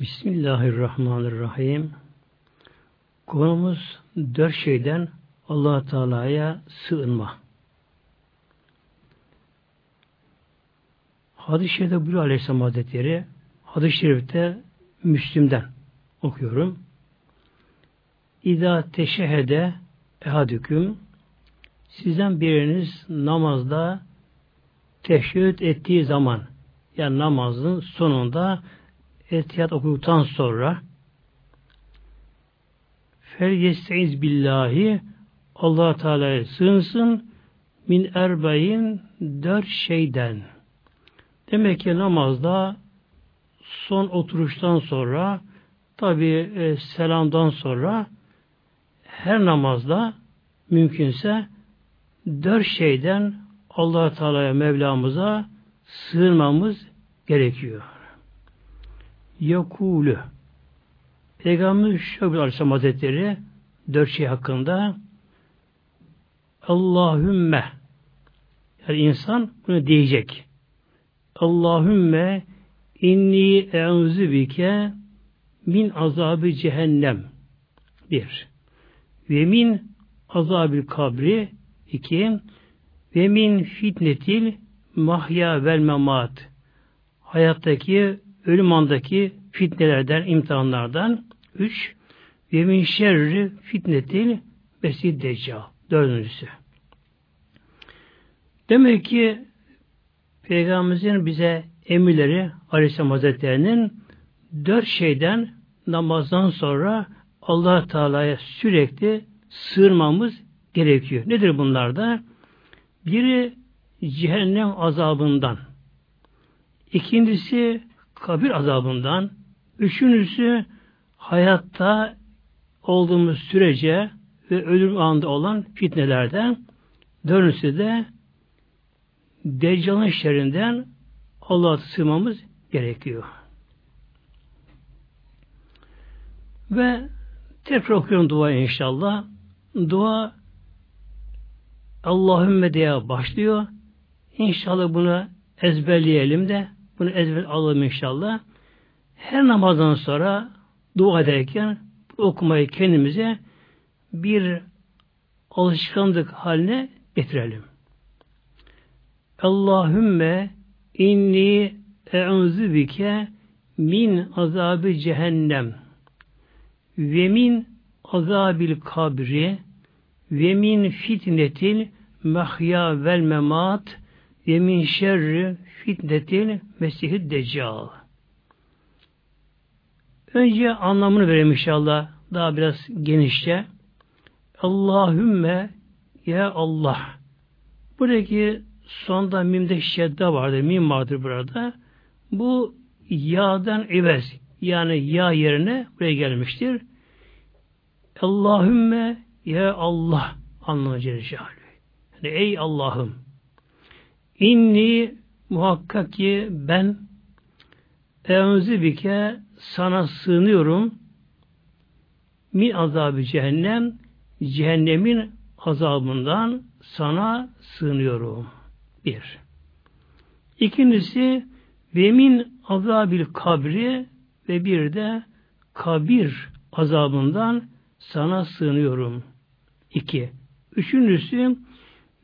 Bismillahirrahmanirrahim. Konumuz dört şeyden allah Teala'ya sığınma. Hadis-i Şerif'te buyuruyor Aleyhisselam Hazretleri, Hadis-i Şerif'te Müslüm'den okuyorum. İza teşehede ehadüküm sizden biriniz namazda teşehhüd ettiği zaman yani namazın sonunda etiyat okuduktan sonra fel yesteiz billahi allah Teala'ya sığınsın min erbeyin dört şeyden. Demek ki namazda son oturuştan sonra tabi e, selamdan sonra her namazda mümkünse dört şeyden allah Teala'ya Mevlamıza sığınmamız gerekiyor. Yakulü Peygamber şöyle Aleyhisselam Hazretleri dört şey hakkında Allahümme. Yani insan bunu diyecek. Allahümme inni e'uzu bike min azabı cehennem. Bir. Ve min azabil kabri. İki. Ve min fitnetil mahya vel memat. Hayattaki ölüm andaki fitnelerden, imtihanlardan üç ve min şerri fitnetil besid deccal dördüncüsü. Demek ki Peygamberimizin bize emirleri Aleyhisselam Hazretleri'nin dört şeyden namazdan sonra allah Teala'ya sürekli sığınmamız gerekiyor. Nedir bunlar da? Biri cehennem azabından. İkincisi kabir azabından. Üçüncüsü hayatta olduğumuz sürece ve ölüm anında olan fitnelerden. Dördüncüsü de Deccal'ın şerrinden Allah'a sığmamız gerekiyor. Ve tekrar okuyorum dua inşallah. Dua Allahümme diye başlıyor. İnşallah bunu ezberleyelim de bunu ezber alalım inşallah. Her namazdan sonra dua ederken okumayı kendimize bir alışkanlık haline getirelim. Allahümme inni e'uzu bike min azabı cehennem ve min azabil kabri ve min fitnetil mahya vel memat ve min şerri fitnetil mesihid deccal. Önce anlamını verelim inşallah daha biraz genişçe. Allahümme ya Allah. Buradaki sonda mimde şedde vardır, mim vardır burada. Bu ya'dan evez yani ya yerine buraya gelmiştir. Allahümme ya Allah anlamı Celle yani ey Allah'ım inni muhakkak ki ben Eûzü bike sana sığınıyorum min azabı cehennem cehennemin azabından sana sığınıyorum. Bir. İkincisi ve min azabil kabri ve bir de kabir azabından sana sığınıyorum. İki. Üçüncüsü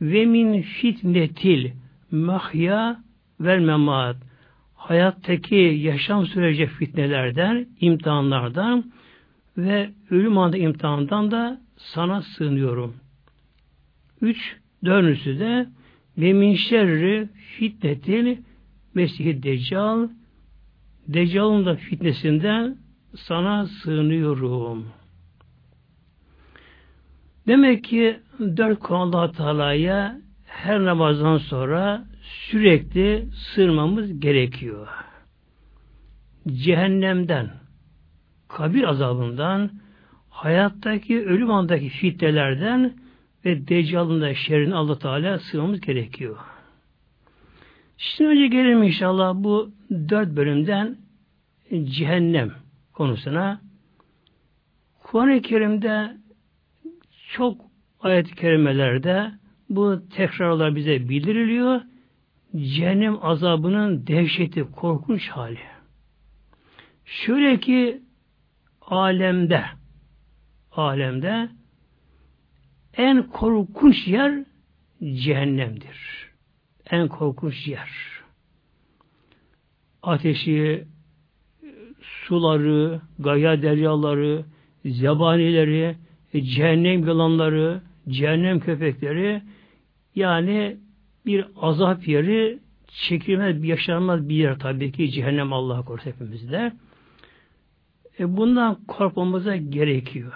ve min fitnetil mahya vel memat hayattaki yaşam süreci fitnelerden, imtihanlardan ve ölüm anında imtihandan da sana sığınıyorum. Üç, dördüncüsü de ve min şerri fitnetil Mesih Deccal Deccal'ın da fitnesinden sana sığınıyorum. Demek ki dört konu allah Teala'ya her namazdan sonra sürekli sığınmamız gerekiyor. Cehennemden, kabir azabından, hayattaki ölüm andaki fitnelerden ve Deccal'ın da şerrini allah Teala sığmamız gerekiyor. Şimdi önce gelelim inşallah bu dört bölümden cehennem konusuna. Kuran-ı Kerim'de çok ayet-i kerimelerde bu tekrarlar bize bildiriliyor. Cehennem azabının dehşeti, korkunç hali. Şöyle ki alemde alemde en korkunç yer cehennemdir. En korkunç yer. Ateşi, suları, gaya deryaları, zebanileri, cehennem yılanları, cehennem köpekleri yani bir azap yeri çekilmez, yaşanmaz bir yer tabii ki cehennem Allah korusun hepimizde. E bundan korkmamıza gerekiyor.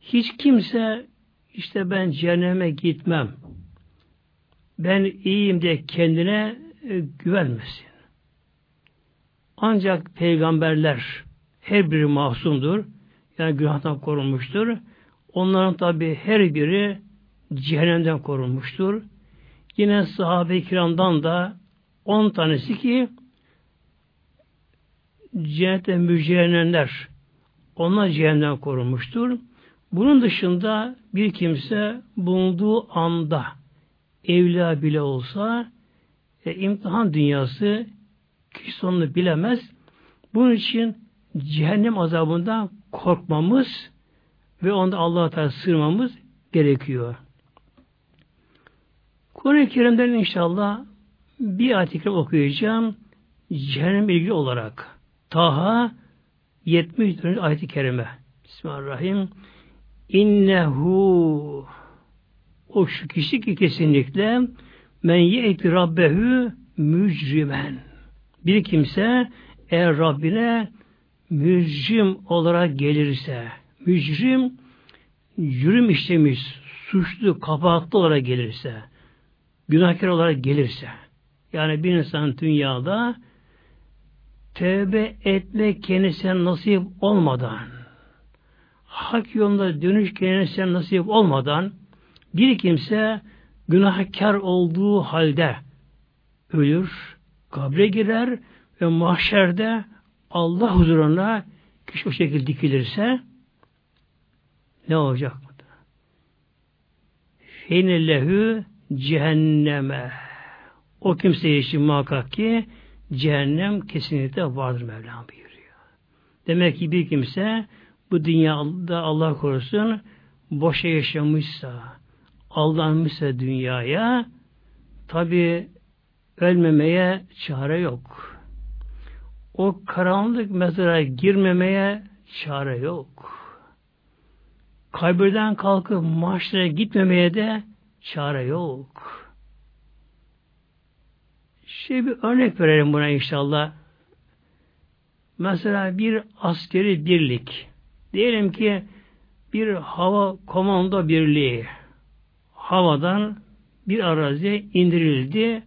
Hiç kimse işte ben cehenneme gitmem. Ben iyiyim de kendine e, güvenmesin. Ancak peygamberler her biri masumdur. Yani günahtan korunmuştur. Onların tabi her biri cehennemden korunmuştur. Yine sahabe-i kiramdan da on tanesi ki cennete müjdelenenler onlar cehennemden korunmuştur. Bunun dışında bir kimse bulunduğu anda evliya bile olsa e, imtihan dünyası kişi sonunu bilemez. Bunun için cehennem azabından korkmamız ve onda Allah'a Teala sığınmamız gerekiyor. Kur'an-ı Kerim'den inşallah bir ayet okuyacağım. Cehennem ilgili olarak. Taha 74. ayet-i kerime. Bismillahirrahmanirrahim. İnnehu o şu kişi ki kesinlikle men ye'ti rabbehu mücrimen. Bir kimse eğer Rabbine mücrim olarak gelirse, mücrim cürüm işlemiş, suçlu, kabahatlı olarak gelirse, günahkar olarak gelirse, yani bir insan dünyada tövbe etmek kendisine nasip olmadan, hak yolunda dönüş kendisine nasip olmadan, bir kimse günahkar olduğu halde ölür, kabre girer ve mahşerde Allah huzuruna kişi o şekilde dikilirse ne olacak? Feinellehü cehenneme. O kimse için muhakkak ki cehennem kesinlikle vardır Mevlam buyuruyor. Demek ki bir kimse bu dünyada Allah korusun boşa yaşamışsa, aldanmışsa dünyaya tabi ölmemeye çare yok. O karanlık mezara girmemeye çare yok. Kabirden kalkıp maaşlara gitmemeye de çare yok. Şey bir örnek verelim buna inşallah. Mesela bir askeri birlik. Diyelim ki bir hava komando birliği havadan bir araziye indirildi.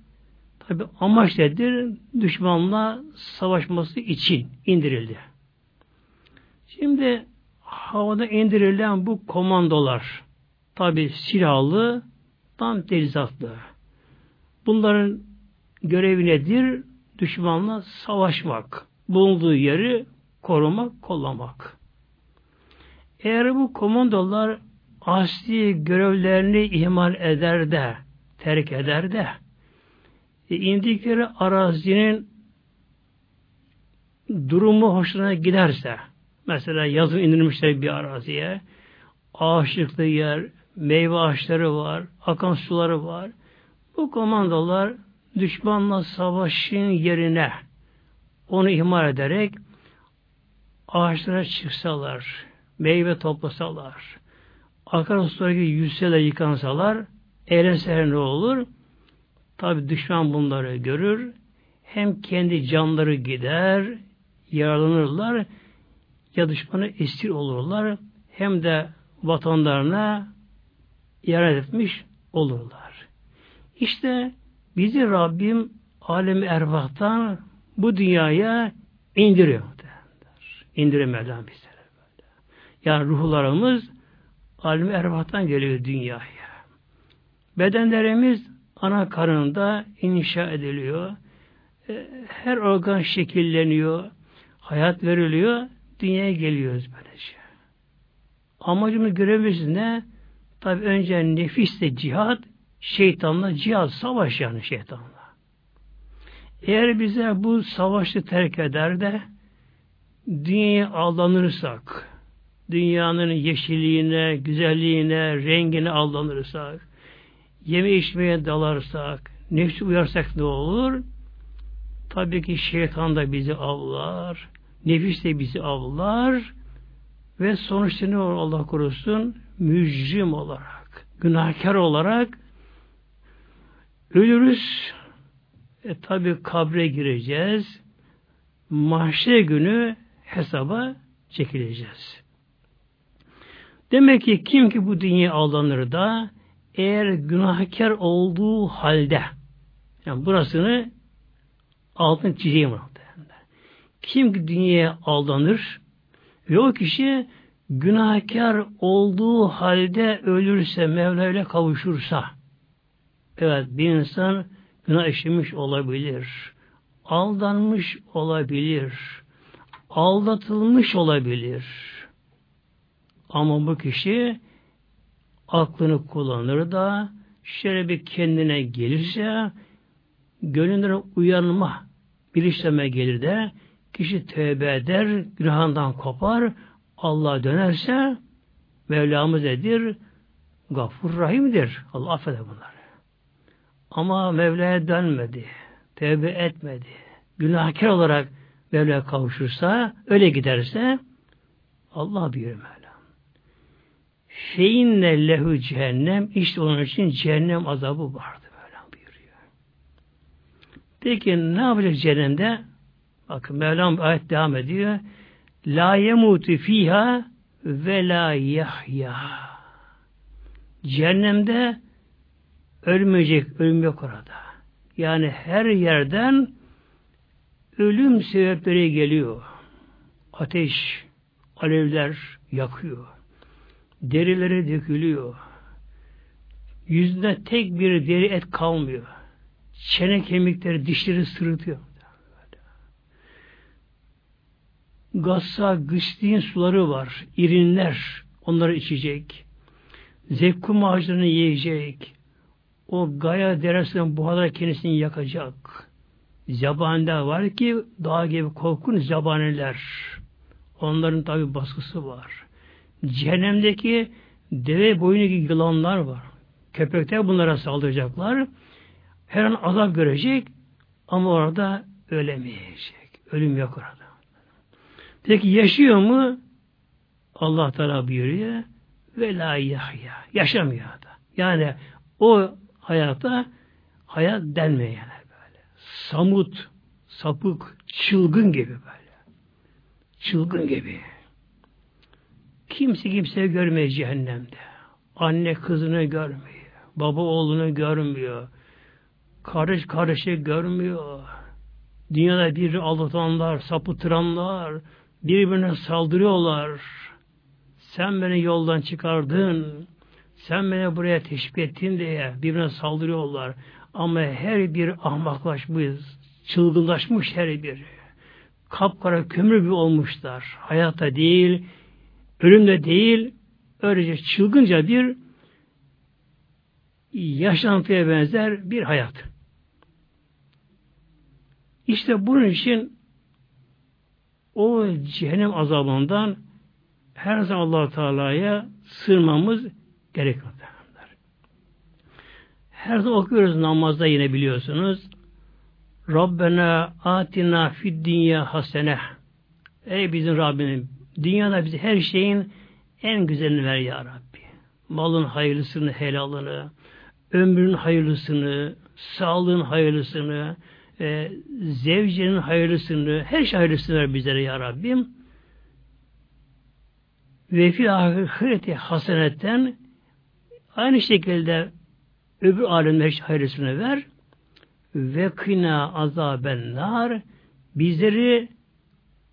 Tabi amaç nedir? Düşmanla savaşması için indirildi. Şimdi havada indirilen bu komandolar tabi silahlı tam teçhizatlı. Bunların görevi nedir? Düşmanla savaşmak. Bulunduğu yeri korumak, kollamak. Eğer bu komandolar asli görevlerini ihmal eder de, terk eder de, e, indikleri arazinin durumu hoşuna giderse, mesela yazın indirilmişler bir araziye, ağaçlıklı yer, meyve ağaçları var, akan suları var. Bu komandolar düşmanla savaşın yerine onu ihmal ederek ağaçlara çıksalar, meyve toplasalar, akarsulara yüzseler yıkansalar, eğlenseler ne olur? Tabi düşman bunları görür. Hem kendi canları gider, yaralanırlar ya düşmanı esir olurlar hem de vatanlarına ihanet etmiş olurlar. İşte bizi Rabbim alem ervahtan bu dünyaya indiriyor. İndiriyor Mevlam bizlere. Yani ruhlarımız alem ervahtan geliyor dünyaya. Bedenlerimiz ana karnında inşa ediliyor. E, her organ şekilleniyor. Hayat veriliyor. Dünyaya geliyoruz böylece. Amacımız görevimiz ne? Tabi önce nefisle cihat, şeytanla cihat, savaş yani şeytanla. Eğer bize bu savaşı terk eder de dünyaya aldanırsak, dünyanın yeşilliğine, güzelliğine, rengine aldanırsak, yeme içmeye dalarsak, nefsi uyarsak ne olur? Tabii ki şeytan da bizi avlar, nefis de bizi avlar ve sonuçta ne olur Allah korusun? Mücrim olarak, günahkar olarak ölürüz. E tabi kabre gireceğiz. Mahşer günü hesaba çekileceğiz. Demek ki kim ki bu dünya aldanır da eğer günahkar olduğu halde yani burasını altın çizeyim kim ki dünyaya aldanır ve o kişi günahkar olduğu halde ölürse, Mevla ile kavuşursa evet bir insan günah işlemiş olabilir. Aldanmış olabilir. Aldatılmış olabilir. Ama bu kişi aklını kullanır da şöyle bir kendine gelirse gönlünden uyanma bilinçleme gelir de kişi tövbe eder, günahından kopar, Allah'a dönerse Mevlamız nedir? Gafur Rahim'dir. Allah affeder bunları. Ama Mevla'ya dönmedi. Tevbe etmedi. Günahkar olarak Mevla'ya kavuşursa, öyle giderse Allah buyuruyor Mevla. Feinne lehu cehennem işte onun için cehennem azabı vardı Mevla buyuruyor. Peki ne yapacak cehennemde? Bakın Mevlam ayet devam ediyor. La yemutu fiha ve la yahya. Cehennemde ölmeyecek, ölüm yok orada. Yani her yerden ölüm sebepleri geliyor. Ateş, alevler yakıyor. Derileri dökülüyor. Yüzünde tek bir deri et kalmıyor. Çene kemikleri, dişleri sırıtıyor. Gassa, güçliğin suları var. İrinler. Onları içecek. Zekkum ağaçlarını yiyecek. O Gaya deresinden buharlar kendisini yakacak. Zabaniler var ki dağ gibi korkun zabaniler. Onların tabi baskısı var. Cehennemdeki deve boyunu gibi yılanlar var. Köpekler bunlara saldıracaklar. Her an azap görecek ama orada ölemeyecek. Ölüm yok orada. Peki yaşıyor mu? Allah Teala buyuruyor ve la yahya. Yaşamıyor da. Yani o hayata hayat denmiyor böyle. Samut, sapık, çılgın gibi böyle. Çılgın gibi. Kimse kimseyi görmüyor cehennemde. Anne kızını görmüyor. Baba oğlunu görmüyor. Kardeş kardeşi görmüyor. Dünyada bir aldatanlar, sapıtıranlar, birbirine saldırıyorlar. Sen beni yoldan çıkardın. Sen beni buraya teşvik ettin diye birbirine saldırıyorlar. Ama her bir ahmaklaşmış, çılgınlaşmış her biri. Kapkara kömür gibi olmuşlar. Hayatta değil, ölümde değil, öylece çılgınca bir yaşantıya benzer bir hayat. İşte bunun için o cehennem azabından her zaman allah Teala'ya sığınmamız gerekiyor. Her zaman okuyoruz namazda yine biliyorsunuz. Rabbena atina fid dünya hasene. Ey bizim Rabbim, dünyada bize her şeyin en güzelini ver ya Rabbi. Malın hayırlısını, helalını, ömrün hayırlısını, sağlığın hayırlısını, e, zevcenin hayırlısını, her şey hayırlısını ver bizlere ya Rabbim. Ve fil ahireti hasenetten aynı şekilde öbür alemde her şey hayırlısını ver. Ve kına azaben nar bizleri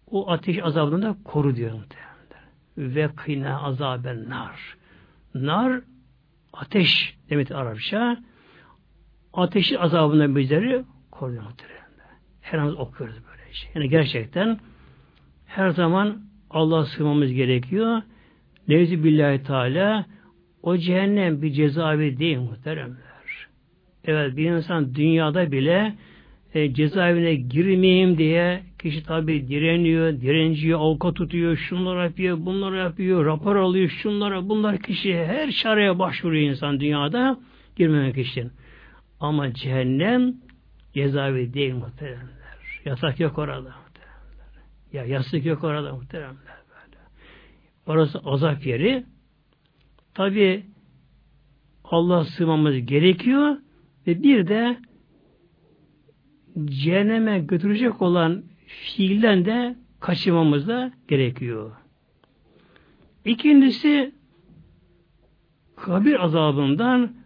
o ateş azabından koru diyor Ve kına azaben nar. Nar ateş demek Arapça. Ateşi azabından bizleri koruyor Her an okuyoruz böyle şey. Yani gerçekten her zaman Allah'a sığmamız gerekiyor. Nevzi billahi teala o cehennem bir cezaevi değil muhteremler. Evet bir insan dünyada bile e, cezaevine girmeyeyim diye kişi tabi direniyor, direnciyor, avukat tutuyor, şunları yapıyor, bunları yapıyor, rapor alıyor, şunlara, bunlar kişi her çareye başvuruyor insan dünyada girmemek için. Ama cehennem cezaevi değil muhteremler. Yasak yok orada muhteremler. Ya yasak yok orada muhteremler. Böyle. Orası azap yeri. Tabi Allah sığmamız gerekiyor ve bir de cehenneme götürecek olan fiilden de kaçınmamız da gerekiyor. İkincisi kabir azabından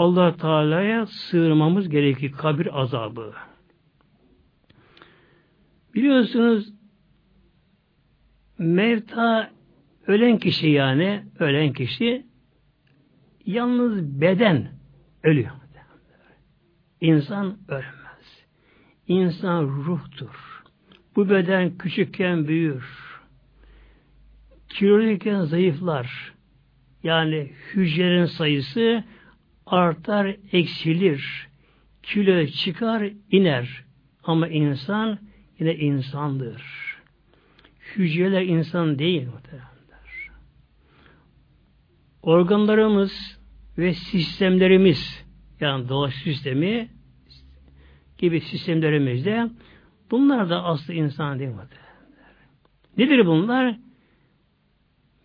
Allah Teala'ya sığınmamız gerekiyor. Kabir azabı. Biliyorsunuz mevta ölen kişi yani ölen kişi yalnız beden ölüyor. İnsan ölmez. İnsan ruhtur. Bu beden küçükken büyür. Kiloluyken zayıflar. Yani hücrelerin sayısı artar, eksilir. Kilo çıkar, iner. Ama insan yine insandır. Hücreler insan değil muhtemelenler. Organlarımız ve sistemlerimiz yani doğa sistemi gibi sistemlerimizde bunlar da aslı insan değil muhtemelenler. Nedir bunlar?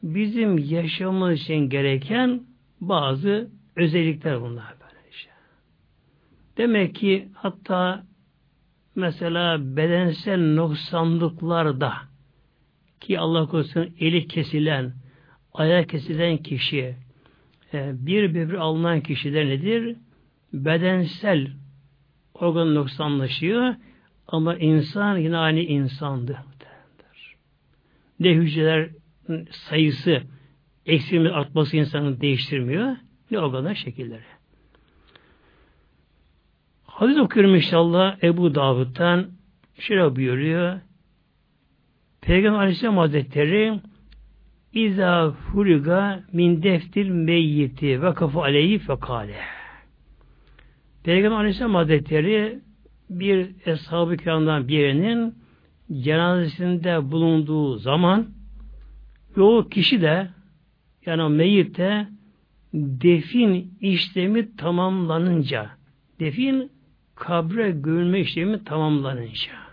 Bizim yaşamamız için gereken bazı özellikler bunlar böyle işte. Demek ki hatta mesela bedensel noksanlıklarda ki Allah korusun eli kesilen, ayağı kesilen kişi, e, bir böbür alınan kişiler nedir? Bedensel organ noksanlaşıyor ama insan yine aynı insandı. Ne hücreler sayısı eksilme artması insanı değiştirmiyor ne organlar şekilleri. Hadis okuyorum inşallah Ebu Davud'dan şöyle buyuruyor. Peygamber Aleyhisselam Hazretleri İza furiga min deftil meyyiti ve kafu aleyhi fekale. Peygamber Aleyhisselam Hazretleri bir eshab-ı kiramdan birinin cenazesinde bulunduğu zaman o kişi de yani meyyit de defin işlemi tamamlanınca defin kabre gömülme işlemi tamamlanınca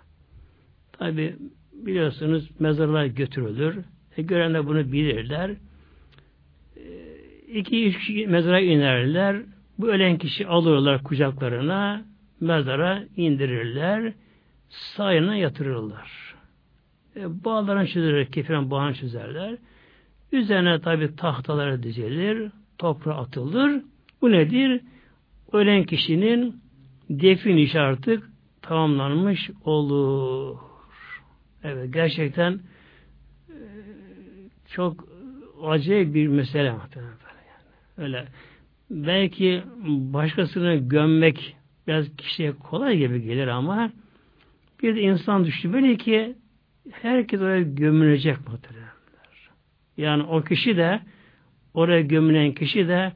tabi biliyorsunuz mezarlar götürülür. E, görenler bunu bilirler. E, iki üç kişi mezara inerler. Bu ölen kişi alırlar kucaklarına mezara indirirler. Sağına yatırırlar. E, bağlarını çözerler. Kefiren bağını çözerler. Üzerine tabi tahtalara dizilir. Toprağa atılır. Bu nedir? Ölen kişinin defin işi artık tamamlanmış olur. Evet gerçekten e, çok acayip bir mesele yani. Öyle belki başkasını gömmek biraz kişiye kolay gibi gelir ama bir de insan düştü böyle ki herkes oraya gömülecek muhtemelenler. Yani o kişi de oraya gömülen kişi de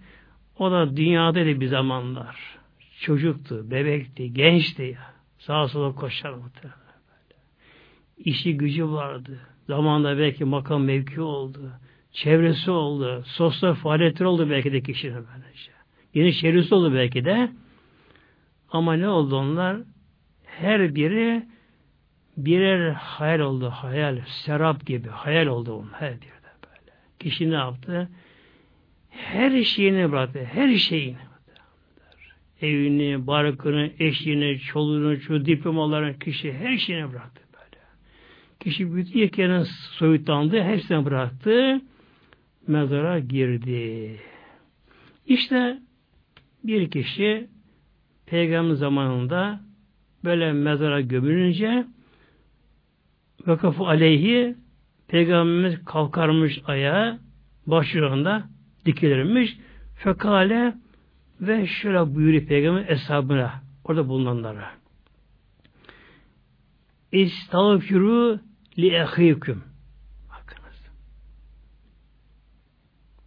o da dünyada bir zamanlar. Çocuktu, bebekti, gençti ya. Sağa sola koşar muhtemelen. İşi gücü vardı. Zamanında belki makam mevki oldu. Çevresi oldu. Sosyal faaliyetler oldu belki de kişinin böylece. Yeni çevresi oldu belki de. Ama ne oldu onlar? Her biri birer hayal oldu. Hayal. Serap gibi. Hayal oldu onun. Her biri de böyle. Kişi ne yaptı? Her şeyini bıraktı. Her şeyini. Evini, barkını, eşini, çoluğunu, çocuğu, diplomalarını, kişi her şeyini bıraktı böyle. Kişi bütün yeklerini soyutlandı, hepsini bıraktı. Mezara girdi. İşte bir kişi peygamber zamanında böyle mezara gömülünce vakafu aleyhi peygamberimiz kalkarmış ayağa başlarında dikilirmiş. Fekale ve şöyle buyuruyor peygamber eshabına orada bulunanlara. İstağfiru li ehiküm. Bakınız.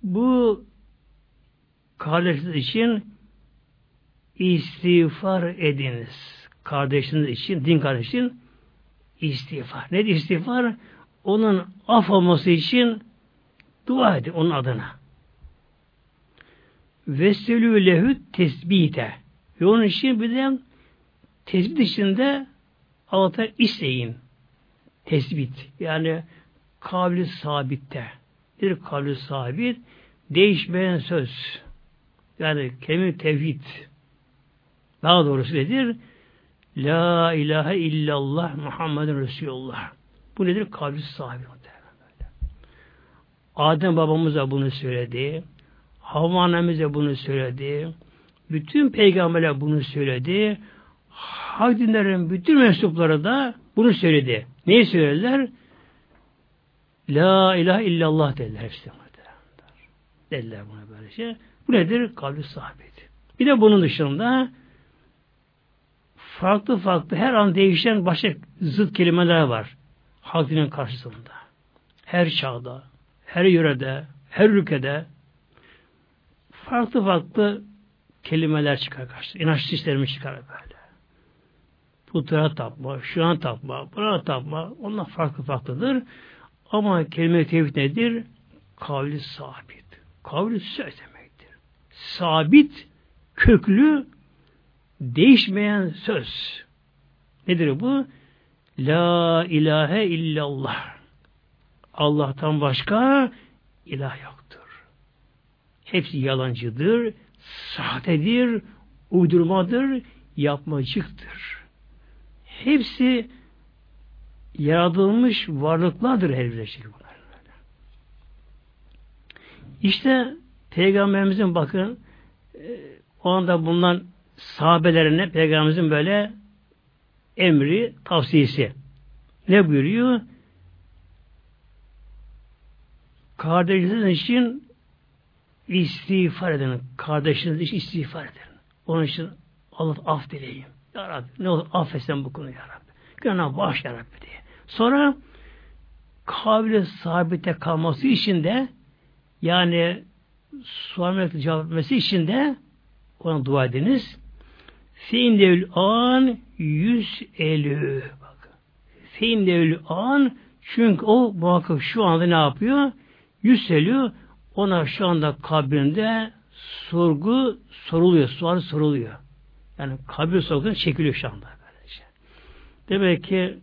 Bu kardeşiniz için istiğfar ediniz. kardeşiniz için, din kardeşin istiğfar. Ne istiğfar? Onun af olması için dua edin onun adına. Veselü lehü tesbite. Ve onun için bir de tesbit içinde Allah'tan isteyin. Tesbit. Yani kavli sabitte. Bir kavli sabit değişmeyen söz. Yani kelime tevhid. Daha doğrusu nedir? La ilahe illallah Muhammedun Resulullah. Bu nedir? Kavli sabit. Adem babamız da bunu söyledi. Havva annemiz de bunu söyledi. Bütün peygamberler bunu söyledi. Hak dinlerin bütün mensupları da bunu söyledi. Neyi söylediler? La ilahe illallah dediler hepsi. Dediler buna böyle şey. Bu nedir? Kavli sabit. Bir de bunun dışında farklı farklı her an değişen başka zıt kelimeler var. Halk dinin karşısında. Her çağda, her yörede, her ülkede farklı farklı kelimeler çıkar karşısında. İnanç sistemi çıkar böyle. Putlara tapma, şu an tapma, buna tapma, onlar farklı farklıdır. Ama kelime tevhid nedir? Kavli sabit. Kavli söz demektir. Sabit, köklü, değişmeyen söz. Nedir bu? La ilahe illallah. Allah'tan başka ilah yoktur. Hepsi yalancıdır, sahtedir, uydurmadır, yapmacıktır. Hepsi yaratılmış varlıklardır her bir şey bunlar. İşte Peygamberimizin bakın e, o anda bulunan sahabelerine Peygamberimizin böyle emri, tavsiyesi. Ne buyuruyor? Kardeşiniz için istiğfar edin. Kardeşiniz için istiğfar edin. Onun için Allah af dileyin. Ya Rabbi ne olur affetsen bu konuyu Ya Rabbi. Günah bağış Ya Rabbi diye. Sonra kabile sabite kalması için de yani sual cevap etmesi için de ona dua ediniz. Fein devül an yüz elü. Bak. Fein devül an çünkü o muhakkak şu anda ne yapıyor? Yüz elü ona şu anda kabrinde sorgu soruluyor. Sual soruluyor. Yani kabir sorgusuna çekiliyor şu anda. Böylece. Demek ki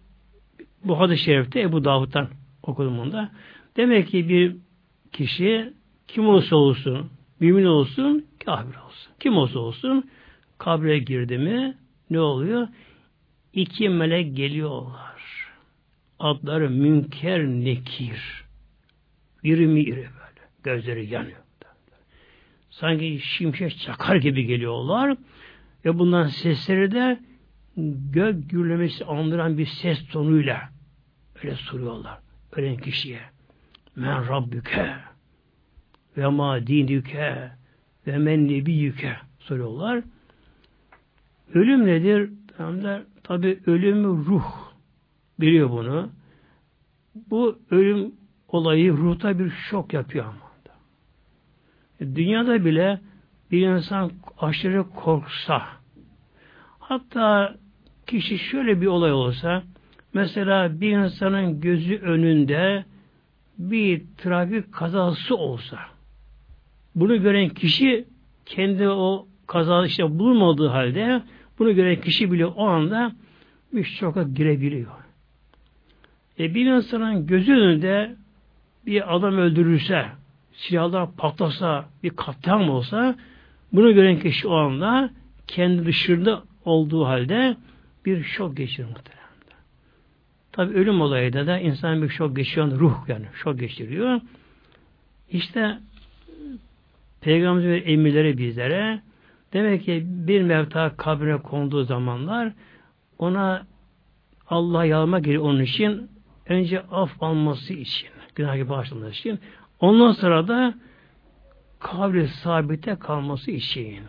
bu hadis-i şerifte Ebu Davud'dan okudum onda. Demek ki bir kişi kim olursa olsun, mümin olsun, kafir olsun. Kim olsa olsun kabre girdi mi ne oluyor? İki melek geliyorlar. Adları münker nekir. İri mi iri böyle. Gözleri yanıyor. Sanki şimşek çakar gibi geliyorlar. Ve bundan sesleri de gök gürlemesi andıran bir ses tonuyla öyle soruyorlar. Ölen kişiye. Men Rabbüke ve ma dinüke ve men nebiyyüke soruyorlar. Ölüm nedir? Tabi ölümü ruh biliyor bunu. Bu ölüm olayı ruhta bir şok yapıyor ama. Dünyada bile bir insan aşırı korksa hatta kişi şöyle bir olay olsa mesela bir insanın gözü önünde bir trafik kazası olsa bunu gören kişi kendi o kaza işte bulunmadığı halde bunu gören kişi bile o anda bir şoka girebiliyor. E bir insanın gözü önünde bir adam öldürürse, silahlar patlasa, bir katliam olsa bunu gören kişi o anda kendi dışında olduğu halde bir şok geçirir muhtemelen. Tabi ölüm olayında da insan bir şok geçiyor, ruh yani şok geçiriyor. İşte Peygamberimizin emirleri bizlere demek ki bir mevta kabrine konduğu zamanlar ona Allah yalma gelir onun için önce af alması için günahı bağışlanması için ondan sonra da kabri sabite kalması için.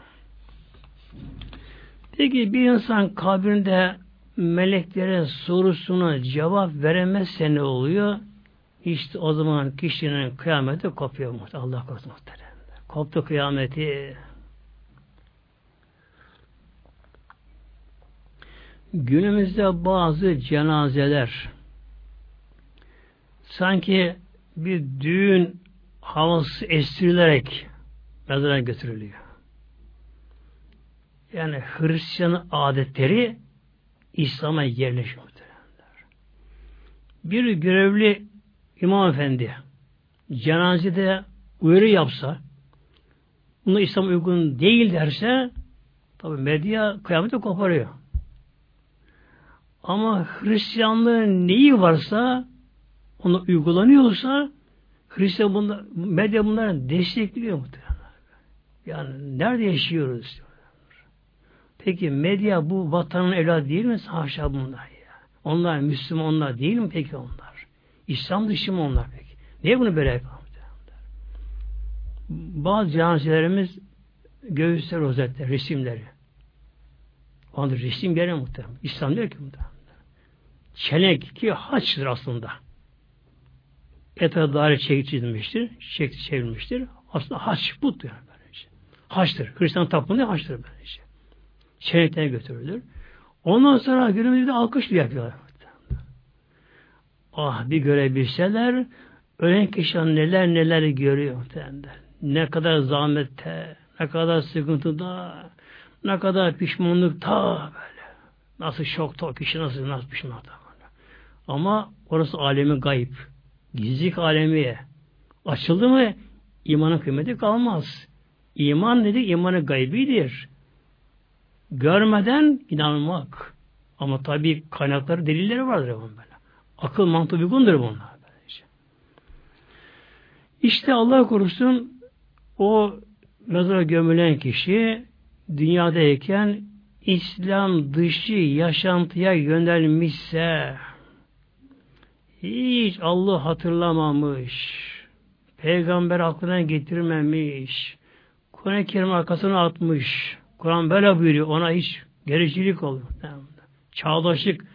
Peki bir insan kabrinde meleklere sorusuna cevap veremezse ne oluyor? İşte o zaman kişinin kıyameti kopuyor muhtemelen. Allah korusun muhtemelen. Koptu kıyameti. günümüzde bazı cenazeler sanki bir düğün havası estirilerek mezara götürülüyor. Yani Hristiyan adetleri İslam'a yerleşiyor. Bir görevli imam efendi cenazede uyarı yapsa bunu İslam uygun değil derse tabi medya kıyameti koparıyor. Ama Hristiyanlığın neyi varsa onu uygulanıyorsa Hristiyan bunlar, medya bunları destekliyor muhtemelen. Yani nerede yaşıyoruz? Peki medya bu vatanın evladı değil mi? Haşa bunlar ya. Onlar Müslüman onlar değil mi peki onlar? İslam dışı mı onlar peki? Niye bunu böyle yapıyor? Bazı cenazelerimiz göğüsler rozetler, resimleri. Onda resim gene muhtemelen. İslam diyor ki muhtemelen. Çelenk ki haçtır aslında. Etrafı daire çekilmiştir, çekti çevrilmiştir. Aslında haç bu diyor böylece. Haçtır. Hristiyan tapındığı haçtır böylece. Çelenkten götürülür. Ondan sonra günümüzde alkış yapıyorlar. Ah bir görebilseler ölen kişi neler neler görüyor muhtemelen. Ne kadar zahmette, ne kadar sıkıntıda, ne kadar pişmanlıkta böyle. Nasıl şokta o kişi nasıl nasıl pişman Ama orası alemi gayip. Gizlik alemi. Açıldı mı imanın kıymeti kalmaz. İman nedir? İmanı gaybidir. Görmeden inanmak. Ama tabi kaynakları, delilleri vardır böyle. Akıl mantığı uygundur bunlar. Böylece. İşte Allah korusun o mezara gömülen kişi dünyadayken İslam dışı yaşantıya yönelmişse hiç Allah hatırlamamış, peygamber aklına getirmemiş, Kur'an-ı Kerim arkasına atmış, Kur'an böyle buyuruyor, ona hiç gericilik oluyor. Çağdaşlık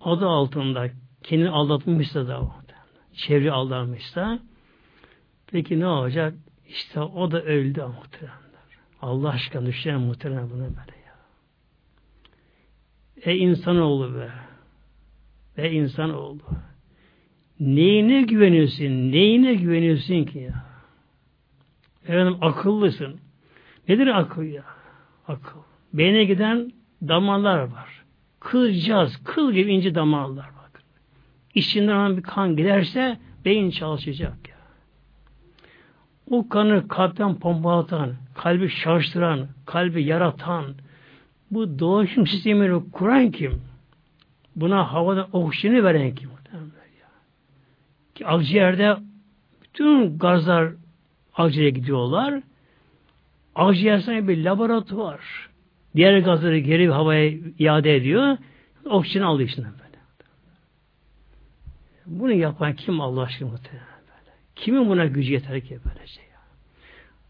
adı altında kendini aldatmışsa da çevre aldanmışsa peki ne olacak? İşte o da öldü muhteremler. Allah aşkına düşünen muhterem bunu böyle ya. Ey insanoğlu be. Ey insanoğlu. Neyine güveniyorsun? Neyine güveniyorsun ki ya? Efendim akıllısın. Nedir akıl ya? Akıl. Beyne giden damarlar var. Kılcağız, kıl gibi ince damarlar bak. İçinden bir kan giderse beyin çalışacak ya. O kanı kalpten pompalatan, kalbi şaştıran, kalbi yaratan, bu doğuşum sistemini kuran kim? Buna havada oksijeni veren kim? Ki akciğerde bütün gazlar akciğere gidiyorlar. Akciğer sana bir laboratuvar. Diğer gazları geri havaya iade ediyor. Oksijen alıyor içinden böyle. Bunu yapan kim Allah aşkına muhtemelen. Kimin buna gücü yeter ki böyle şey ya.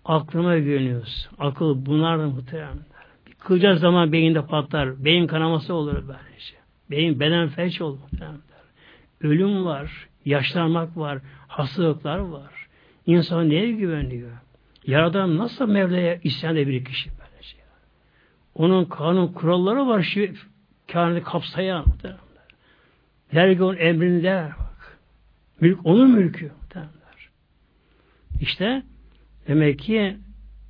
Aklıma güveniyoruz. Akıl bunlar da muhtemelen. Bir kılacak zaman beyinde patlar. Beyin kanaması olur böyle şey. Beyin beden felç muhtemelen. Ölüm var. Yaşlanmak var. Hastalıklar var. İnsan neye güveniyor? Yaradan nasıl Mevla'ya isyan bir kişi böyle şey. Onun kanun kuralları var şu kainatı kapsayan Dergi onun emrinde bak. Mülk onun mülkü. Derler. İşte demek ki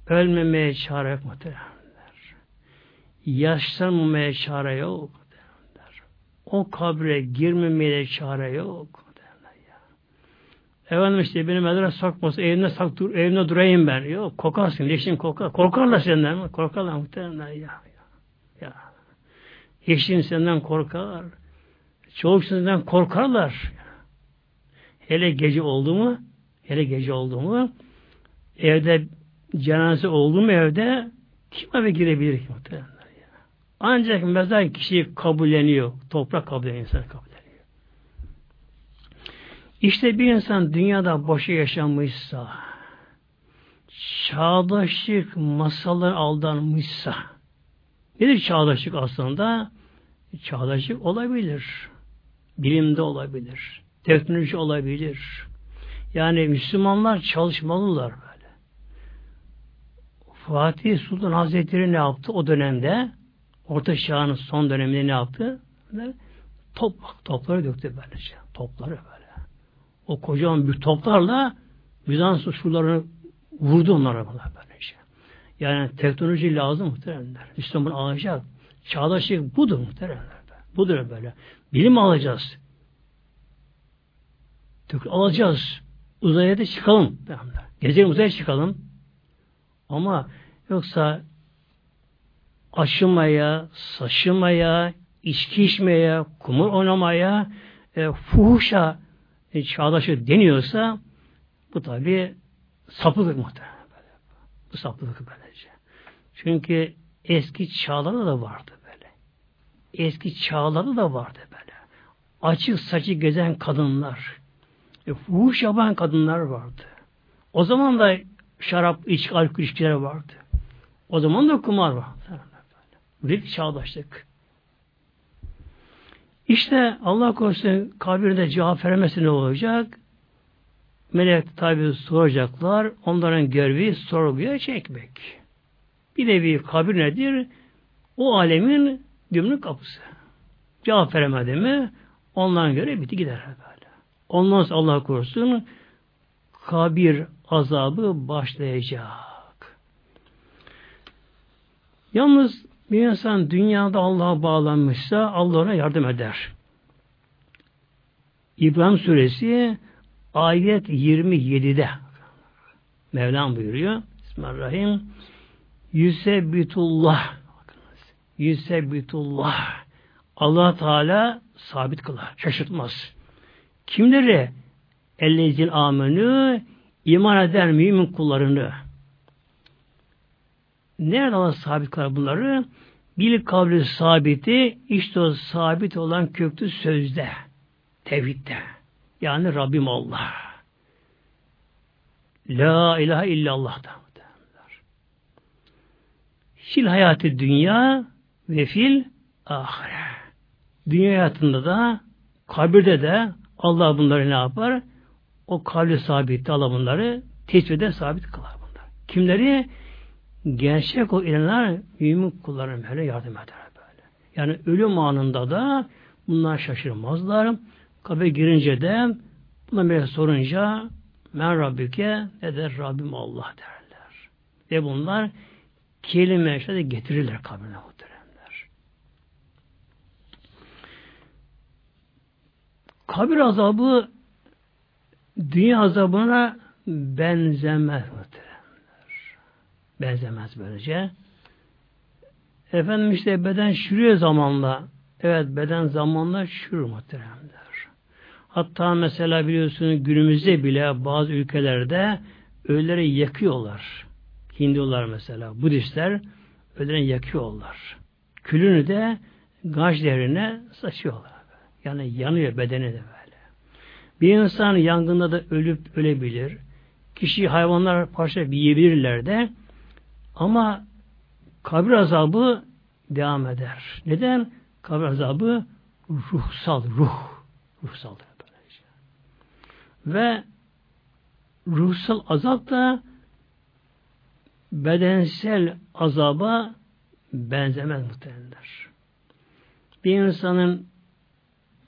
ölmemeye çare yok muhtemelenler. Yaşlanmamaya çare yok. O kabre girmemeye çare yok. Efendim işte benim mezara sokması, evimde sak dur, evimde durayım ben. Yok, kokarsın, leşin kokar. Korkarlar senden. Korkarlar muhtemelen ya. Ya. Eşin senden korkar. Çoğu senden korkarlar. Hele gece oldu mu, hele gece oldu mu, evde cenaze oldu mu evde, kim eve girebilir ki muhtemelen. Ancak mezar kişi kabulleniyor. Toprak kabulleniyor, insan kabulleniyor. İşte bir insan dünyada boşa yaşanmışsa, çağdaşlık masallar aldanmışsa, nedir çağdaşlık aslında? Çağdaşlık olabilir. Bilimde olabilir. Teknoloji olabilir. Yani Müslümanlar çalışmalılar böyle. Fatih Sultan Hazretleri ne yaptı o dönemde? Orta Çağ'ın son döneminde ne yaptı? Top, topları döktü böylece. Topları böyle. O kocaman bir toplarla Bizans surlarını vurdu onlara bunlar böylece. Yani teknoloji lazım muhteremler. İslam'ın alacak. Çağdaşlık budur muhteremler. Budur böyle. Bilim alacağız. Alacağız. Uzaya da çıkalım. Gezelim uzaya çıkalım. Ama yoksa aşımaya, saşımaya, içki içmeye, kumur oynamaya, e, fuhuşa e, çağdaşı deniyorsa bu tabi sapılık muhtemelen. Böyle. Bu sapılık böylece. Çünkü eski çağlarda da vardı böyle. Eski çağlarda da vardı böyle. Açık saçı gezen kadınlar, e, fuhuş yapan kadınlar vardı. O zaman da şarap, içki, alkol ilişkiler vardı. O zaman da kumar vardı. Bir çağdaşlık. İşte Allah korusun kabirde cevap vermesi ne olacak? Melek tabi soracaklar. Onların görevi sorguya çekmek. Bir nevi kabir nedir? O alemin gümrük kapısı. Cevap veremedi mi ondan göre bitti gider böyle. Ondan sonra Allah korusun kabir azabı başlayacak. Yalnız bir insan dünyada Allah'a bağlanmışsa Allah ona yardım eder. İbrahim suresi ayet 27'de Mevlam buyuruyor. Bismillahirrahmanirrahim. Yüsebbitullah Yüsebbitullah Allah Teala sabit kılar. Şaşırtmaz. Kimleri? Ellezin amenü iman eden mümin kullarını. Nerede Allah sabit kılar bunları? Bil kavli sabiti işte o sabit olan köklü sözde. Tevhidde. Yani Rabbim Allah. La ilahe illallah da. Fil hayatı dünya ve fil ahire. Dünya hayatında da kabirde de Allah bunları ne yapar? O kavli sabit Allah bunları tesbide sabit kılar bunlar. Kimleri? Gerçek o inanlar mümin kulların böyle yardım eder böyle. Yani ölüm anında da bunlar şaşırmazlar. Kabe girince de buna böyle sorunca men Rabbike ne Rabbim Allah derler. Ve bunlar kelime işte getirirler kabrine muhteremler. Kabir azabı dünya azabına benzemez muhteremler. Benzemez böylece. Efendim işte beden çürüyor zamanla. Evet beden zamanla çürür muhteremler. Hatta mesela biliyorsunuz günümüzde bile bazı ülkelerde ölüleri yakıyorlar. Hindular mesela, Budistler ölülerini yakıyorlar. Külünü de gaç devrine saçıyorlar. Yani yanıyor bedeni de böyle. Bir insan yangında da ölüp ölebilir. Kişi hayvanlar parça yiyebilirler de ama kabir azabı devam eder. Neden? Kabir azabı ruhsal, ruh. Ruhsaldır. Ve ruhsal azap da bedensel azaba benzemez muhtemelenler. Bir insanın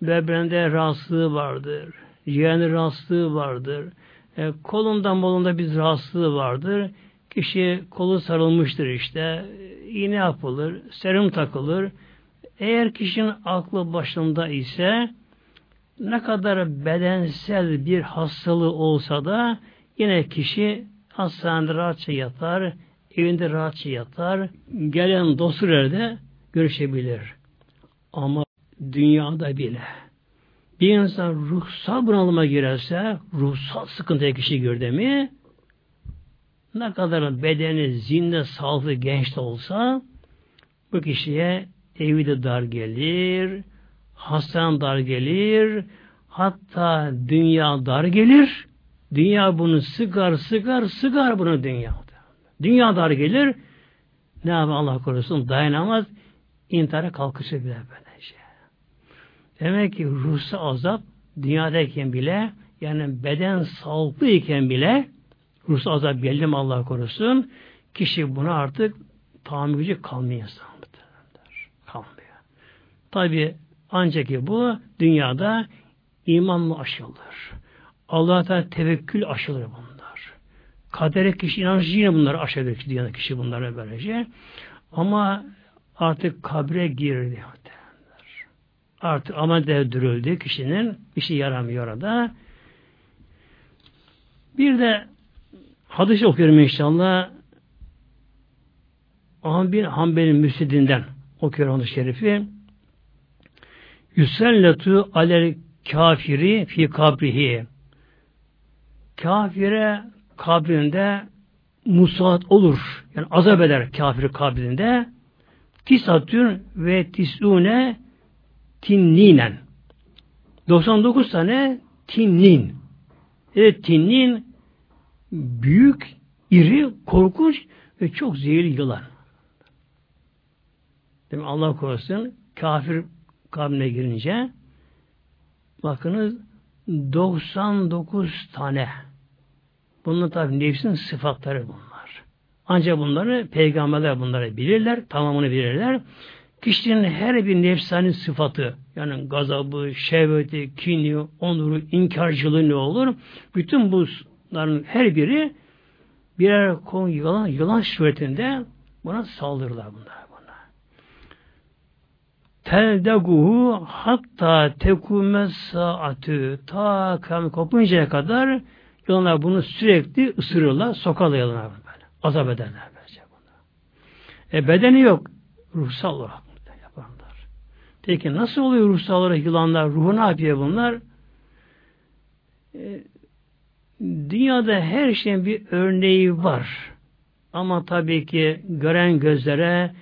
böbreğinde rahatsızlığı vardır. Ciğerinde rahatsızlığı vardır. E, kolunda bir rahatsızlığı vardır. Kişi kolu sarılmıştır işte. İğne yapılır. Serum takılır. Eğer kişinin aklı başında ise ne kadar bedensel bir hastalığı olsa da yine kişi hastanede rahatça yatar, evinde rahatça yatar, gelen dostlarla görüşebilir. Ama dünyada bile bir insan ruhsal bunalıma girerse, ruhsal sıkıntıya kişi gördü mi, ne kadar bedeni, zinde, sağlıklı, genç de olsa, bu kişiye evi de dar gelir, Hastadan dar gelir, hatta dünya dar gelir, dünya bunu sıkar, sıkar, sıkar bunu dünya. Dünya dar gelir, ne yapar Allah korusun dayanamaz, intihara kalkışı bile böylece. Demek ki ruhsal azap dünyadayken bile yani beden sağlıklı iken bile ruhsal azap geldi mi Allah korusun kişi buna artık tahammül gücü kalmıyor insan. kalmıyor. Tabi ancak ki bu dünyada imanla aşılır. Allah'a tevekkül aşılır bunlar. Kadere kişi inancı yine bunları aşabilir kişi, dünyada kişi bunlara böylece. Ama artık kabre girdi. Artık ama devdürüldü kişinin. Bir şey yaramıyor orada. Bir de hadis okuyorum inşallah. Hanbel, Hanbel'in müslidinden okuyorum hadis şerifi. Yüselletu alel kafiri fi kabrihi. Kafire kabrinde musaat olur. Yani azap eder kafir kabrinde. Tisatün ve tisune tinninen. 99 tane tinnin. Evet tinnin büyük, iri, korkunç ve çok zehirli yılan. Demek Allah korusun kafir kabrine girince bakınız 99 tane. Bunlar tabi nefsin sıfatları bunlar. Ancak bunları peygamberler bunları bilirler, tamamını bilirler. Kişinin her bir nefsani sıfatı, yani gazabı, şehveti, kini, onuru, inkarcılığı ne olur? Bütün bunların her biri birer konu yılan, yılan suretinde buna saldırırlar bunlar. Buna. Teldeguhu hatta tekume saatü ta kıyamet kopuncaya kadar yılanlar bunu sürekli ısırırlar, sokarlar yılanlar böyle. Azap ederler böylece bunu. E bedeni yok. Ruhsal olarak yaparlar. Peki nasıl oluyor ruhsal olarak yılanlar? Ruhu ne yapıyor bunlar? E, dünyada her şeyin bir örneği var. Ama tabii ki gören gözlere,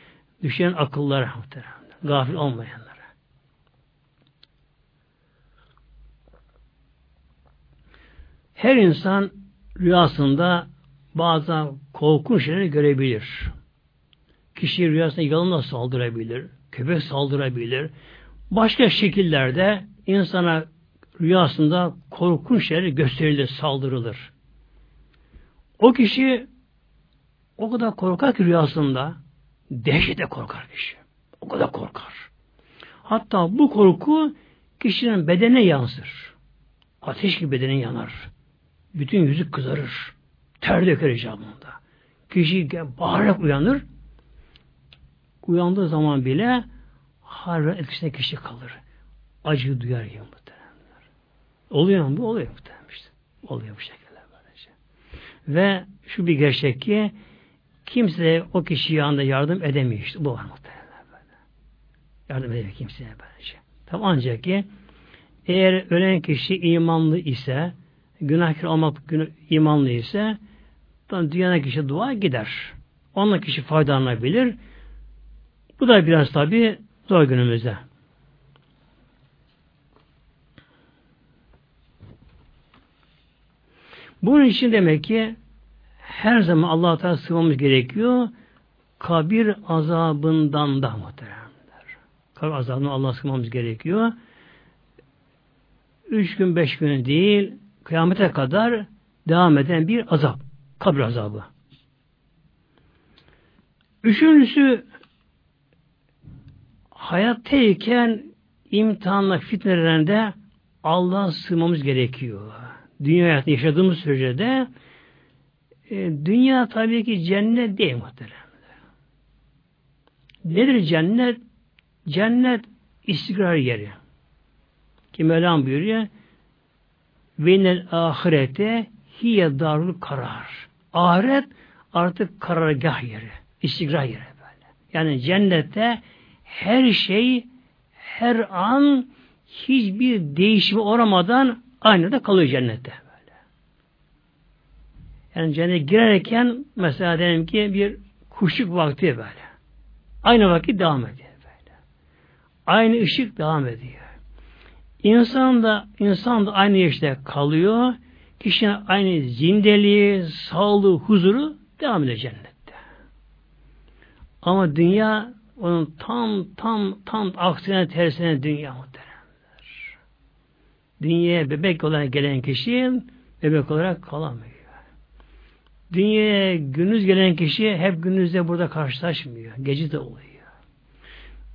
düşen akıllara gafil olmayanlara. Her insan rüyasında bazen korkunç şeyleri görebilir. Kişi rüyasında yalınla saldırabilir, köpek saldırabilir. Başka şekillerde insana rüyasında korkunç şeyler gösterilir, saldırılır. O kişi o kadar korkar ki rüyasında dehşete korkar kişi. O kadar korkar. Hatta bu korku kişinin bedene yansır. Ateş gibi bedeni yanar. Bütün yüzü kızarır. Ter döker icabında. Kişi bağırarak uyanır. Uyandığı zaman bile harben etkisinde kişi kalır. Acı duyar yılmaz. Oluyor mu? Oluyor muhtemelen işte. Oluyor bu şekilde böylece. Ve şu bir gerçek ki kimse o kişiye anda yardım edemiyor işte. Bu var muhtemelen böyle. Yardım edemiyor kimseye böylece. Tam ancak ki eğer ölen kişi imanlı ise günahkar olmak imanlı ise dünyada kişi dua gider. Onunla kişi faydalanabilir. Bu da biraz tabi zor günümüzde. Bunun için demek ki her zaman Allah Teala sığmamız gerekiyor. Kabir azabından da muhteremler. Kabir azabından Allah sığmamız gerekiyor. Üç gün, beş gün değil, kıyamete kadar devam eden bir azap. Kabir azabı. Üçüncüsü hayattayken imtihanla fitnelerinde Allah'a sığmamız gerekiyor dünya hayatında yaşadığımız sürece de e, dünya tabii ki cennet değil muhtemelen. Nedir cennet? Cennet istikrar yeri. Ki Mevlam buyuruyor Veynel ahirete hiye darul karar. Ahiret artık karargah yeri. istikrar yeri böyle. Yani cennette her şey her an hiçbir değişimi olmadan Aynı da kalıyor cennette. Böyle. Yani cennete girerken mesela diyelim ki bir kuşluk vakti böyle. Aynı vakit devam ediyor böyle. Aynı ışık devam ediyor. İnsan da insan da aynı işte kalıyor. Kişinin aynı zindeliği, sağlığı, huzuru devam ediyor cennette. Ama dünya onun tam tam tam aksine tersine dünya. Dünyaya bebek olarak gelen kişi bebek olarak kalamıyor. Dünyaya gündüz gelen kişi hep gündüzde burada karşılaşmıyor. Gece de oluyor.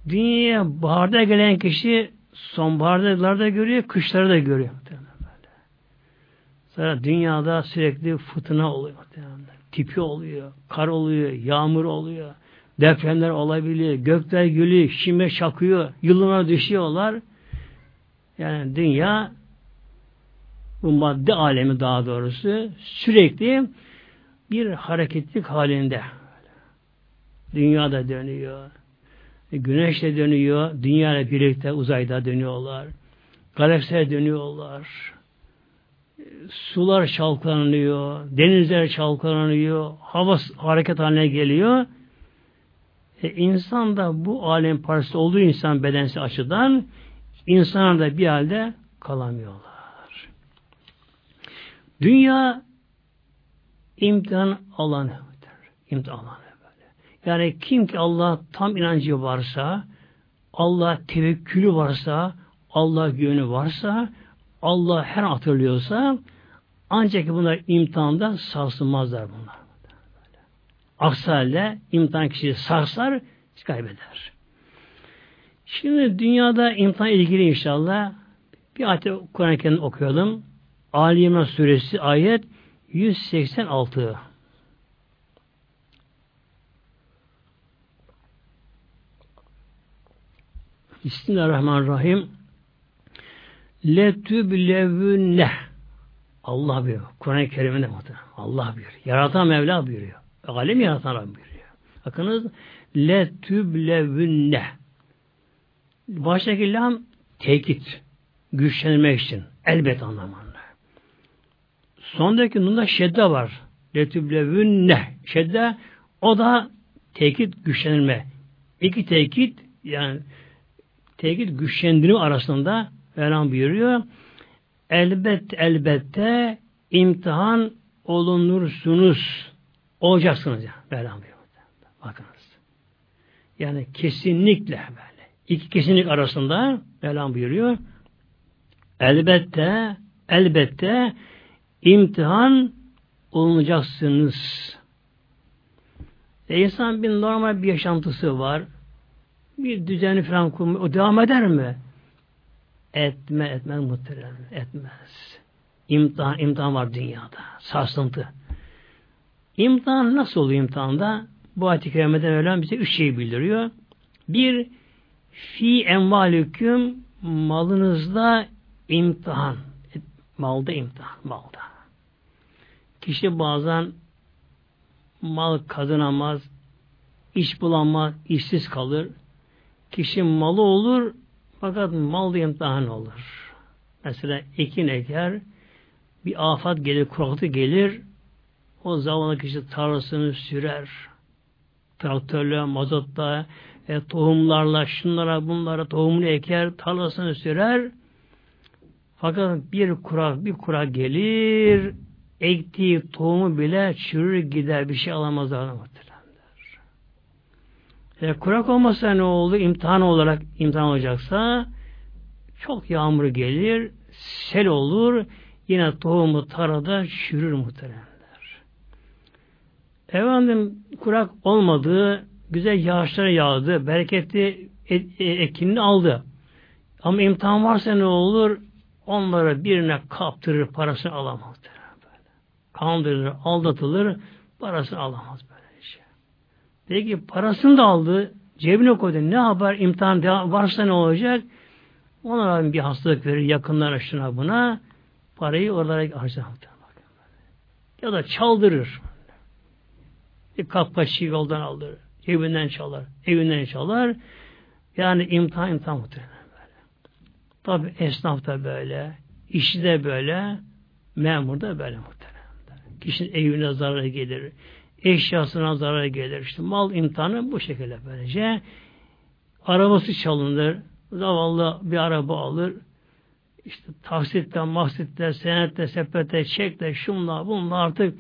Dünyaya baharda gelen kişi sonbaharda da görüyor, kışları da görüyor. Sonra dünyada sürekli fırtına oluyor. Tipi oluyor, kar oluyor, yağmur oluyor, depremler olabiliyor, gökler gülüyor, şime şakıyor, yılına düşüyorlar. Yani dünya bu madde alemi daha doğrusu sürekli bir hareketlik halinde. Dünyada dönüyor. Güneş de dönüyor. Dünya ile birlikte uzayda dönüyorlar. Galaksiler dönüyorlar. Sular çalkalanıyor. Denizler çalkalanıyor. Hava hareket haline geliyor. E, insan da bu alem parçası olduğu insan bedensel açıdan insanlar da bir halde kalamıyorlar. Dünya imtihan alanı. İmtihan alanı böyle. Yani kim ki Allah tam inancı varsa, Allah tevekkülü varsa, Allah güveni varsa, Allah her hatırlıyorsa ancak bunlar imtihanda sarsılmazlar bunlar. Aksi halde imtihan kişiyi sarsar, kaybeder. Şimdi dünyada imtihan ilgili inşallah bir ayet Kur'an-ı okuyalım. Ali İmran suresi ayet 186. Bismillahirrahmanirrahim. Letüblevünne Allah buyuruyor. Kur'an-ı Kerim'de Allah buyuruyor. Yaratan Mevla buyuruyor. Alem yaratan Rabbim buyuruyor. Bakınız letüblevünne Baştaki lam tekit. Güçlenmek için. Elbet anlamında. Sondaki nunda şedde var. Letüblevünne. Şedde o da tekit güçlenme. İki tekit yani tekit güçlendirme arasında Mevlam buyuruyor. Elbet elbette imtihan olunursunuz. Olacaksınız ya. Mevlam buyuruyor. Bakınız. Yani kesinlikle böyle. İki kesinlik arasında Mevlam buyuruyor. Elbette elbette imtihan olunacaksınız. E insan bir normal bir yaşantısı var. Bir düzeni falan kurmuyor. O devam eder mi? Etme, etmez muhterem. Etmez. İmtihan, imtihan var dünyada. Sarsıntı. İmtihan nasıl oluyor imtihanda? Bu ayet-i kerimeden ölen bize üç şey bildiriyor. Bir, fi envalüküm malınızda imtihan. Malda imtihan, malda. Kişi bazen mal kazanamaz, iş bulamaz, işsiz kalır. Kişi malı olur, fakat mal imtihan olur. Mesela ekin eker, bir afat gelir, kuraklık gelir, o zamanla kişi tarlasını sürer. Traktörle, mazotla, e, tohumlarla, şunlara bunlara tohumunu eker, tarlasını sürer. Fakat bir kurak, bir kurak gelir, ektiği tohumu bile çürür gider, bir şey alamaz muhteremler. E, kurak olmasa ne oldu? İmtihan olarak imtihan olacaksa çok yağmur gelir, sel olur, yine tohumu tarada çürür muhteremler. Efendim kurak olmadığı, güzel yağışlar yağdı, bereketli e, ekinini aldı. Ama imtihan varsa ne olur? Onları birine kaptırır, parasını alamaz. Böyle. Kandırılır, aldatılır, parasını alamaz böyle şey. Peki parasını da aldı, cebine koydu. Ne haber imtihan varsa ne olacak? Ona bir hastalık verir, yakınlara şuna buna. Parayı oralara harcar. Ya da çaldırır. Bir kapkaççı yoldan alır. Evinden çalar. Evinden çalar. Yani imtihan imtihan muhtemelen. Tabi esnaf da böyle. işçi de böyle. Memur da böyle muhtemelen. Kişinin evine zarar gelir. Eşyasına zarar gelir. İşte mal imtihanı bu şekilde böylece. Arabası çalınır. Zavallı bir araba alır. İşte taksitten, mahsitten, senette, sepette, çekle, şunla, bunla artık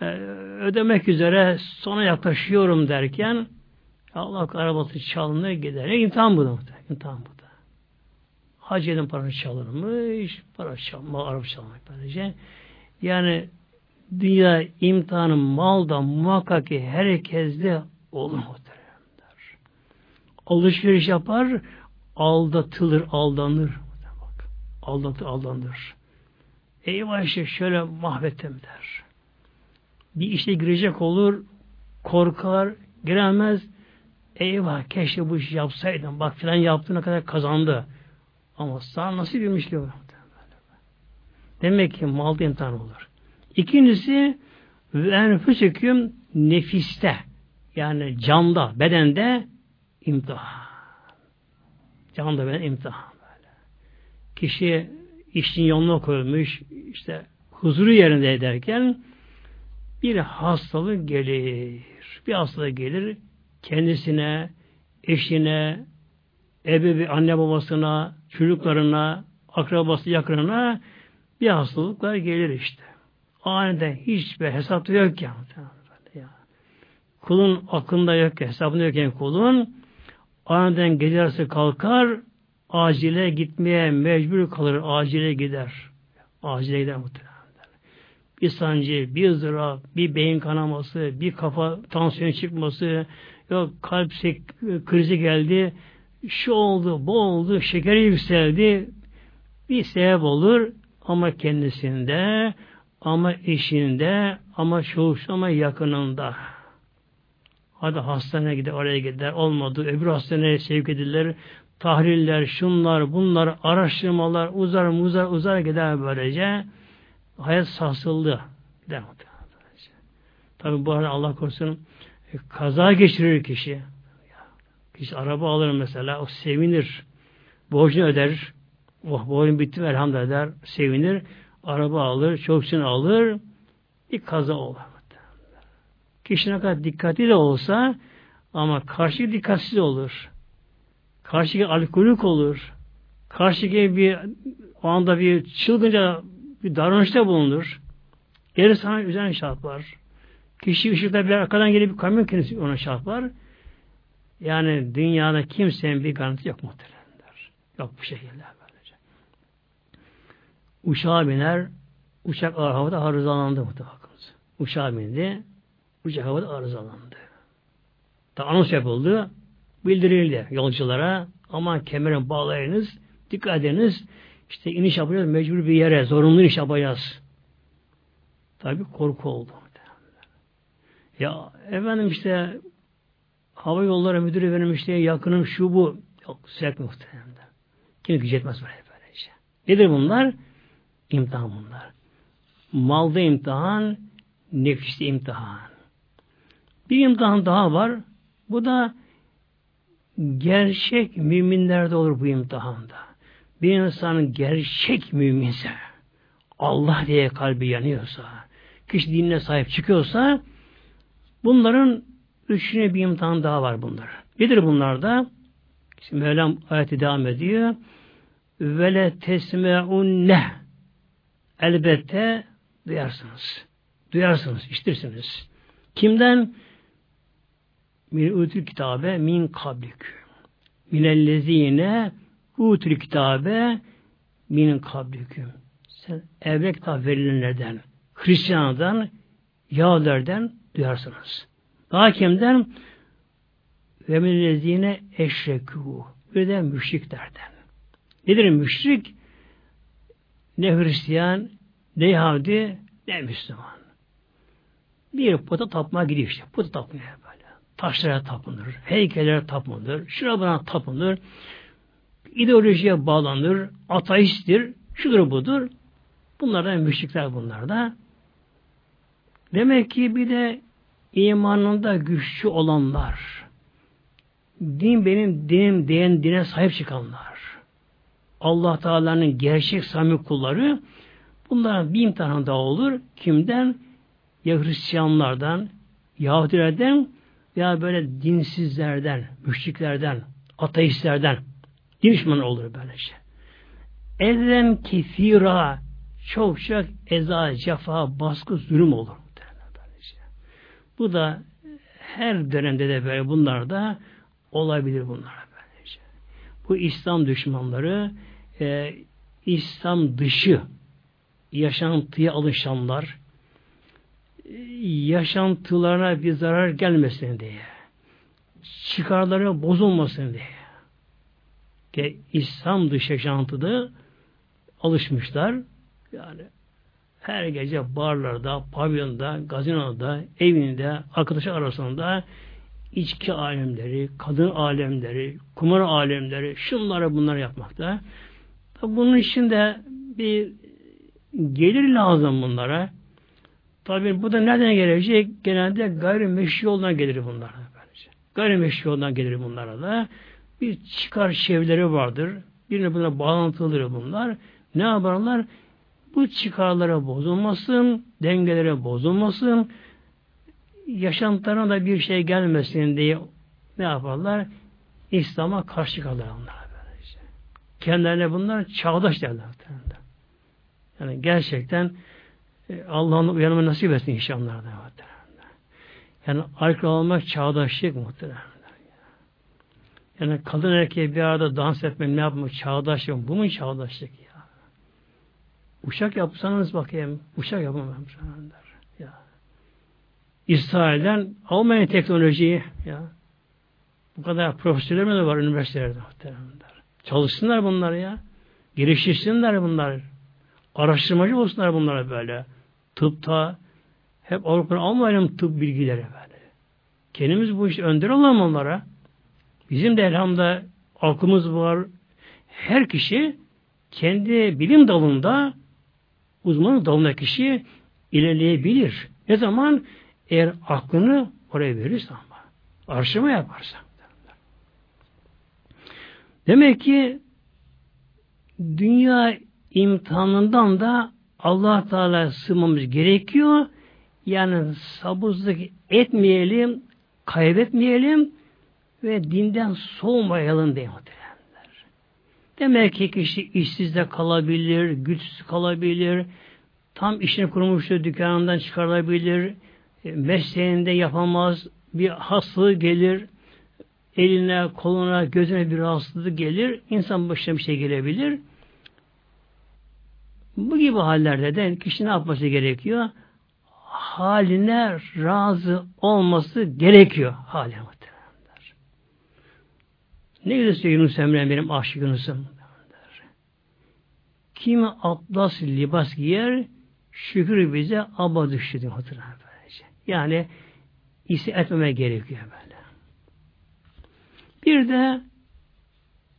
e, ödemek üzere sona yaklaşıyorum derken Allah arabası çalınır gider. E, imtihan bu da. İmtihan bu da. Hacı parası çalınmış, para çalma, araba çalmak böylece. Yani dünya imtihanı malda muhakkak ki herkeste olur muhteremler. alışveriş yapar, aldatılır, aldanır. Bak, aldatır, aldanır. Eyvah işte şöyle mahvettim der. Bir işe girecek olur, korkar, giremez. Eyvah keşke bu işi yapsaydım. Bak filan yaptığına kadar kazandı. Ama sana nasıl bilmiş ki Demek ki malda imtihan olur. İkincisi ve nefiste yani canda, bedende imtihan. Canda beden imtihan. Kişi işin yoluna koyulmuş, işte huzuru yerinde ederken bir hastalık gelir. Bir hastalık gelir kendisine, eşine, ebevi anne babasına, çocuklarına, akrabası yakınına bir hastalıklar gelir işte. Aniden hiçbir hesap yok ya. Kulun aklında yok ki, hesabında yokken kulun aniden gece kalkar, acile gitmeye mecbur kalır, acile gider. Acile gider muhtemelen. Bir sancı, bir ızdırap, bir beyin kanaması, bir kafa tansiyon çıkması, yok kalp krizi geldi, şu oldu, bu oldu, şekeri yükseldi, bir sebep olur ama kendisinde, ama eşinde, ama çoğuşta, ama yakınında. Hadi hastaneye gider, oraya gider, olmadı, öbür hastaneye sevk edilir, tahliller, şunlar, bunlar, araştırmalar, uzar, uzar, uzar gider böylece. Hayat sarsıldı. Gider Tabi bu arada Allah korusun e, kaza geçirir kişi. Kişi araba alır mesela, o sevinir. Borcunu öder. Oh borcum bitti elhamdülillah der. Sevinir. Araba alır, çokçunu alır. Bir kaza olur. Kişi ne kadar dikkatli de olsa ama karşı dikkatsiz olur. Karşı alkolik olur. Karşı bir o anda bir çılgınca bir davranışta bulunur. Geri sana üzerine çarpar. Kişi ışıkta bir arkadan gelip bir kamyon kendisi ona çarpar. Yani dünyada kimsenin bir garanti yok muhtemelenler. Yok bu şekilde böylece. Uçağa biner, uçak havada arızalandı muhtemelen. Uçağa bindi, uçak havada arızalandı. Da anons yapıldı, bildirildi yolculara, aman kemerin bağlayınız, dikkat ediniz, işte iniş yapacağız mecbur bir yere, zorunlu iniş yapacağız. Tabi korku oldu. Ya efendim işte hava yolları müdürü benim işte yakınım şu bu. Yok sürekli muhtemelen. Kim güç etmez böyle böylece. Nedir bunlar? İmtihan bunlar. Malda imtihan, nefiste imtihan. Bir imtihan daha var. Bu da gerçek müminlerde olur bu imtihanda. Bir insanın gerçek müminse, Allah diye kalbi yanıyorsa, kişi dinine sahip çıkıyorsa, bunların üçüne bir imtihan daha var bunlar. Nedir bunlar da? Şimdi Mevlam ayeti devam ediyor. Vele tesmeunne elbette duyarsınız. Duyarsınız, işitirsiniz. Kimden? Min utul kitabe min kablik. Minellezine utul kitabe min kabliküm. Sen evvel kitap verilenlerden, Hristiyanlardan, Yahudilerden duyarsınız. Daha kimden? Ve minellezine eşrekû. Bir de müşriklerden. Nedir müşrik? Ne Hristiyan, ne Yahudi, ne Müslüman. Bir puta tapmaya gidiyor işte. Puta tapmaya böyle. Taşlara tapınır, heykellere tapınır, şuna buna tapınır, ideolojiye bağlanır, ateisttir, şudur budur. Bunlardan müşrikler bunlar da. Demek ki bir de imanında güçlü olanlar, din benim dinim diyen dine sahip çıkanlar, Allah Teala'nın gerçek samimi kulları, bunların bir imtihanı da olur. Kimden? Ya Hristiyanlardan, Yahudilerden ya böyle dinsizlerden, müşriklerden, ateistlerden din olur böylece. Elden kefira çok çok eza, cefa, baskı, zulüm olur. Bu da her dönemde de böyle bunlar da olabilir bunlar böylece. Bu İslam düşmanları e, İslam dışı yaşantıya alışanlar yaşantılarına bir zarar gelmesin diye çıkarları bozulmasın diye. Ki İslam dışı yaşantıda alışmışlar. Yani her gece barlarda, pavyonda, gazinoda, evinde, arkadaşı arasında içki alemleri, kadın alemleri, kumar alemleri, şunları bunları yapmakta. Bunun için de bir gelir lazım bunlara. Tabi bu da nereden gelecek? Genelde gayrimeşru yoldan gelir bunlar. Gayrimeşru yoldan gelir bunlara da. Bir çıkar şevleri vardır. Birine buna bağlantılıdır bunlar. Ne yaparlar? Bu çıkarlara bozulmasın, dengelere bozulmasın, yaşantılarına da bir şey gelmesin diye ne yaparlar? İslam'a karşı kalır onlar. Böylece. Kendilerine bunlar çağdaş derler. Yani gerçekten e, Allah'ın uyanımı nasip etsin inşallah. Yani alkol olmak çağdaşlık muhtemelen. Yani kadın erkeğe bir arada dans etmek ne yapmak çağdaşlık bu mu çağdaşlık ya? Uşak yapsanız bakayım. Uşak yapamam. Ya. İsrail'den almayın teknolojiyi. Ya. Bu kadar profesörler mi de var üniversitelerde muhtemelenler. Çalışsınlar bunlar ya. Geliştirsinler bunlar. Araştırmacı olsunlar bunlara böyle. Tıpta hep Avrupa'nın almayalım tıp bilgileri böyle. Kendimiz bu işte önder olalım onlara. Bizim de elhamda aklımız var. Her kişi kendi bilim dalında uzmanlık dalında kişi ilerleyebilir. Ne zaman? Eğer aklını oraya verirse ama. Arşıma yaparsa. Demek ki dünya imtihanından da Allah Teala sığmamız gerekiyor. Yani sabırsızlık etmeyelim, kaybetmeyelim ve dinden soğumayalım diye muhtemelenler. Demek ki kişi işsiz de kalabilir, güçsüz kalabilir, tam işini kurmuştur, dükkanından çıkarılabilir, e, mesleğinde yapamaz, bir hastalığı gelir, eline, koluna, gözüne bir rahatsızlık gelir, insan başına bir şey gelebilir. Bu gibi hallerde de kişi ne yapması gerekiyor? Haline razı olması gerekiyor haline muhtemelenler. Ne güzel söylüyor Yunus Emre benim aşık Yunus'um. Kim atlas libas giyer, şükür bize aba düştü diyor böylece. Yani isi etmeme gerekiyor böyle. Bir de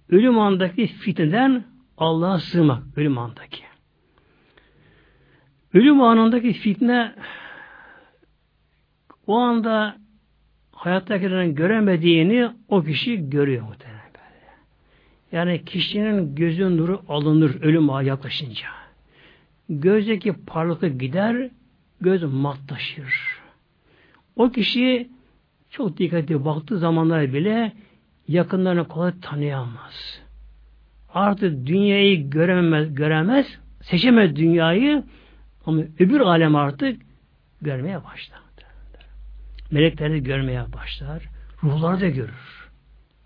ölüm andaki fitneden Allah'a sığmak ölüm andaki. Ölüm anındaki fitne o anda hayattakilerin göremediğini o kişi görüyor muhtemelen. Yani kişinin gözün nuru alınır ölüm ağa yaklaşınca. Gözdeki parlaklık gider, göz matlaşır. O kişi çok dikkatli baktığı zamanlar bile yakınlarını kolay tanıyamaz. Artık dünyayı göremez, göremez, seçemez dünyayı ama öbür alem artık görmeye başlar. Melekleri görmeye başlar. Ruhları da görür.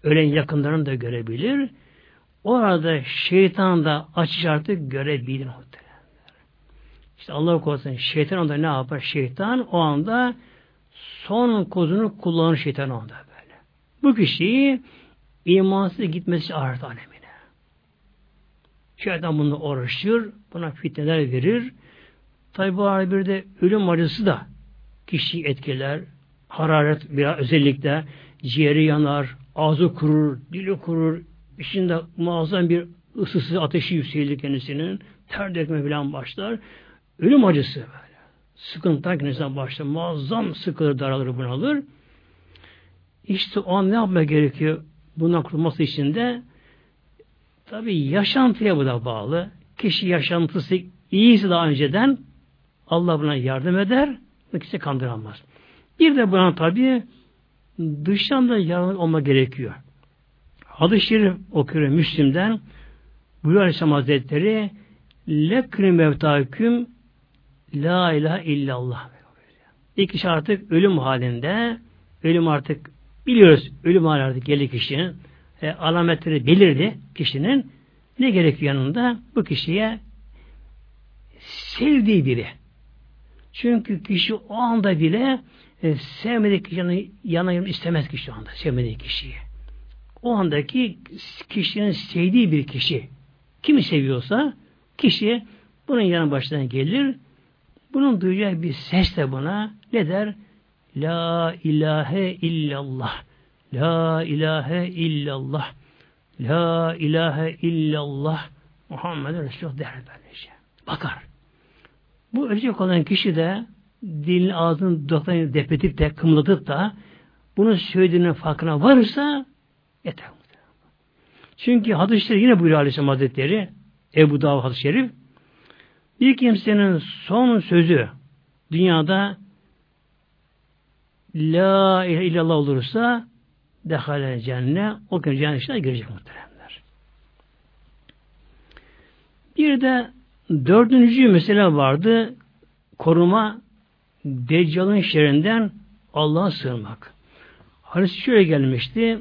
Ölen yakınlarını da görebilir. Orada şeytan da açış artık görebilir muhtemelen. İşte Allah korusun şeytan onda ne yapar? Şeytan o anda son kozunu kullanır şeytan onda böyle. Bu kişiyi imansız gitmesi ahiret alemine. Şeytan bunu uğraşır, buna fitneler verir. Tabi bu arada bir de ölüm acısı da kişiyi etkiler. Hararet biraz özellikle ciğeri yanar, ağzı kurur, dili kurur, içinde muazzam bir ısısı ateşi yükselir kendisinin. Ter dökme falan başlar. Ölüm acısı böyle. Sıkıntılar kendisinden başlar. Muazzam sıkılır, daralır, bunalır. İşte o an ne yapma gerekiyor bundan kurtulması için de tabi yaşantıya bu da bağlı. Kişi yaşantısı iyiyse daha önceden Allah buna yardım eder kişi kandıramaz. Bir de buna tabi dıştan da yardım olma gerekiyor. Hadis-i Şerif okuyor Müslim'den buyuruyor Aleyhisselam Hazretleri lekrim mevtaküm la ilahe illallah İlk kişi artık ölüm halinde ölüm artık biliyoruz ölüm halinde artık geldi kişinin e, alametleri belirdi kişinin ne gerekiyor yanında? Bu kişiye sevdiği biri. Çünkü kişi o anda bile e, sevmediği kişinin yanına istemez kişi o anda. Sevmediği kişiyi. O andaki kişinin sevdiği bir kişi. Kimi seviyorsa kişi bunun yanı başına gelir. Bunun duyacağı bir ses de buna ne der? La ilahe illallah. La ilahe illallah. La ilahe illallah. Muhammed Resulullah der böylece. Bakar. Bu ölecek olan kişi de dilin ağzını dudaklarını depetip de kımlatıp da bunu söylediğinin farkına varırsa yeter. Çünkü hadis-i yine buyuruyor Aleyhisselam Hazretleri Ebu Davud hadis-i şerif bir kimsenin son sözü dünyada La ilahe illallah olursa dehale cennet o gün cennet içine girecek muhteremler. Bir de dördüncü mesele vardı. Koruma Deccal'ın şerrinden Allah'a sığınmak. Hadis şöyle gelmişti.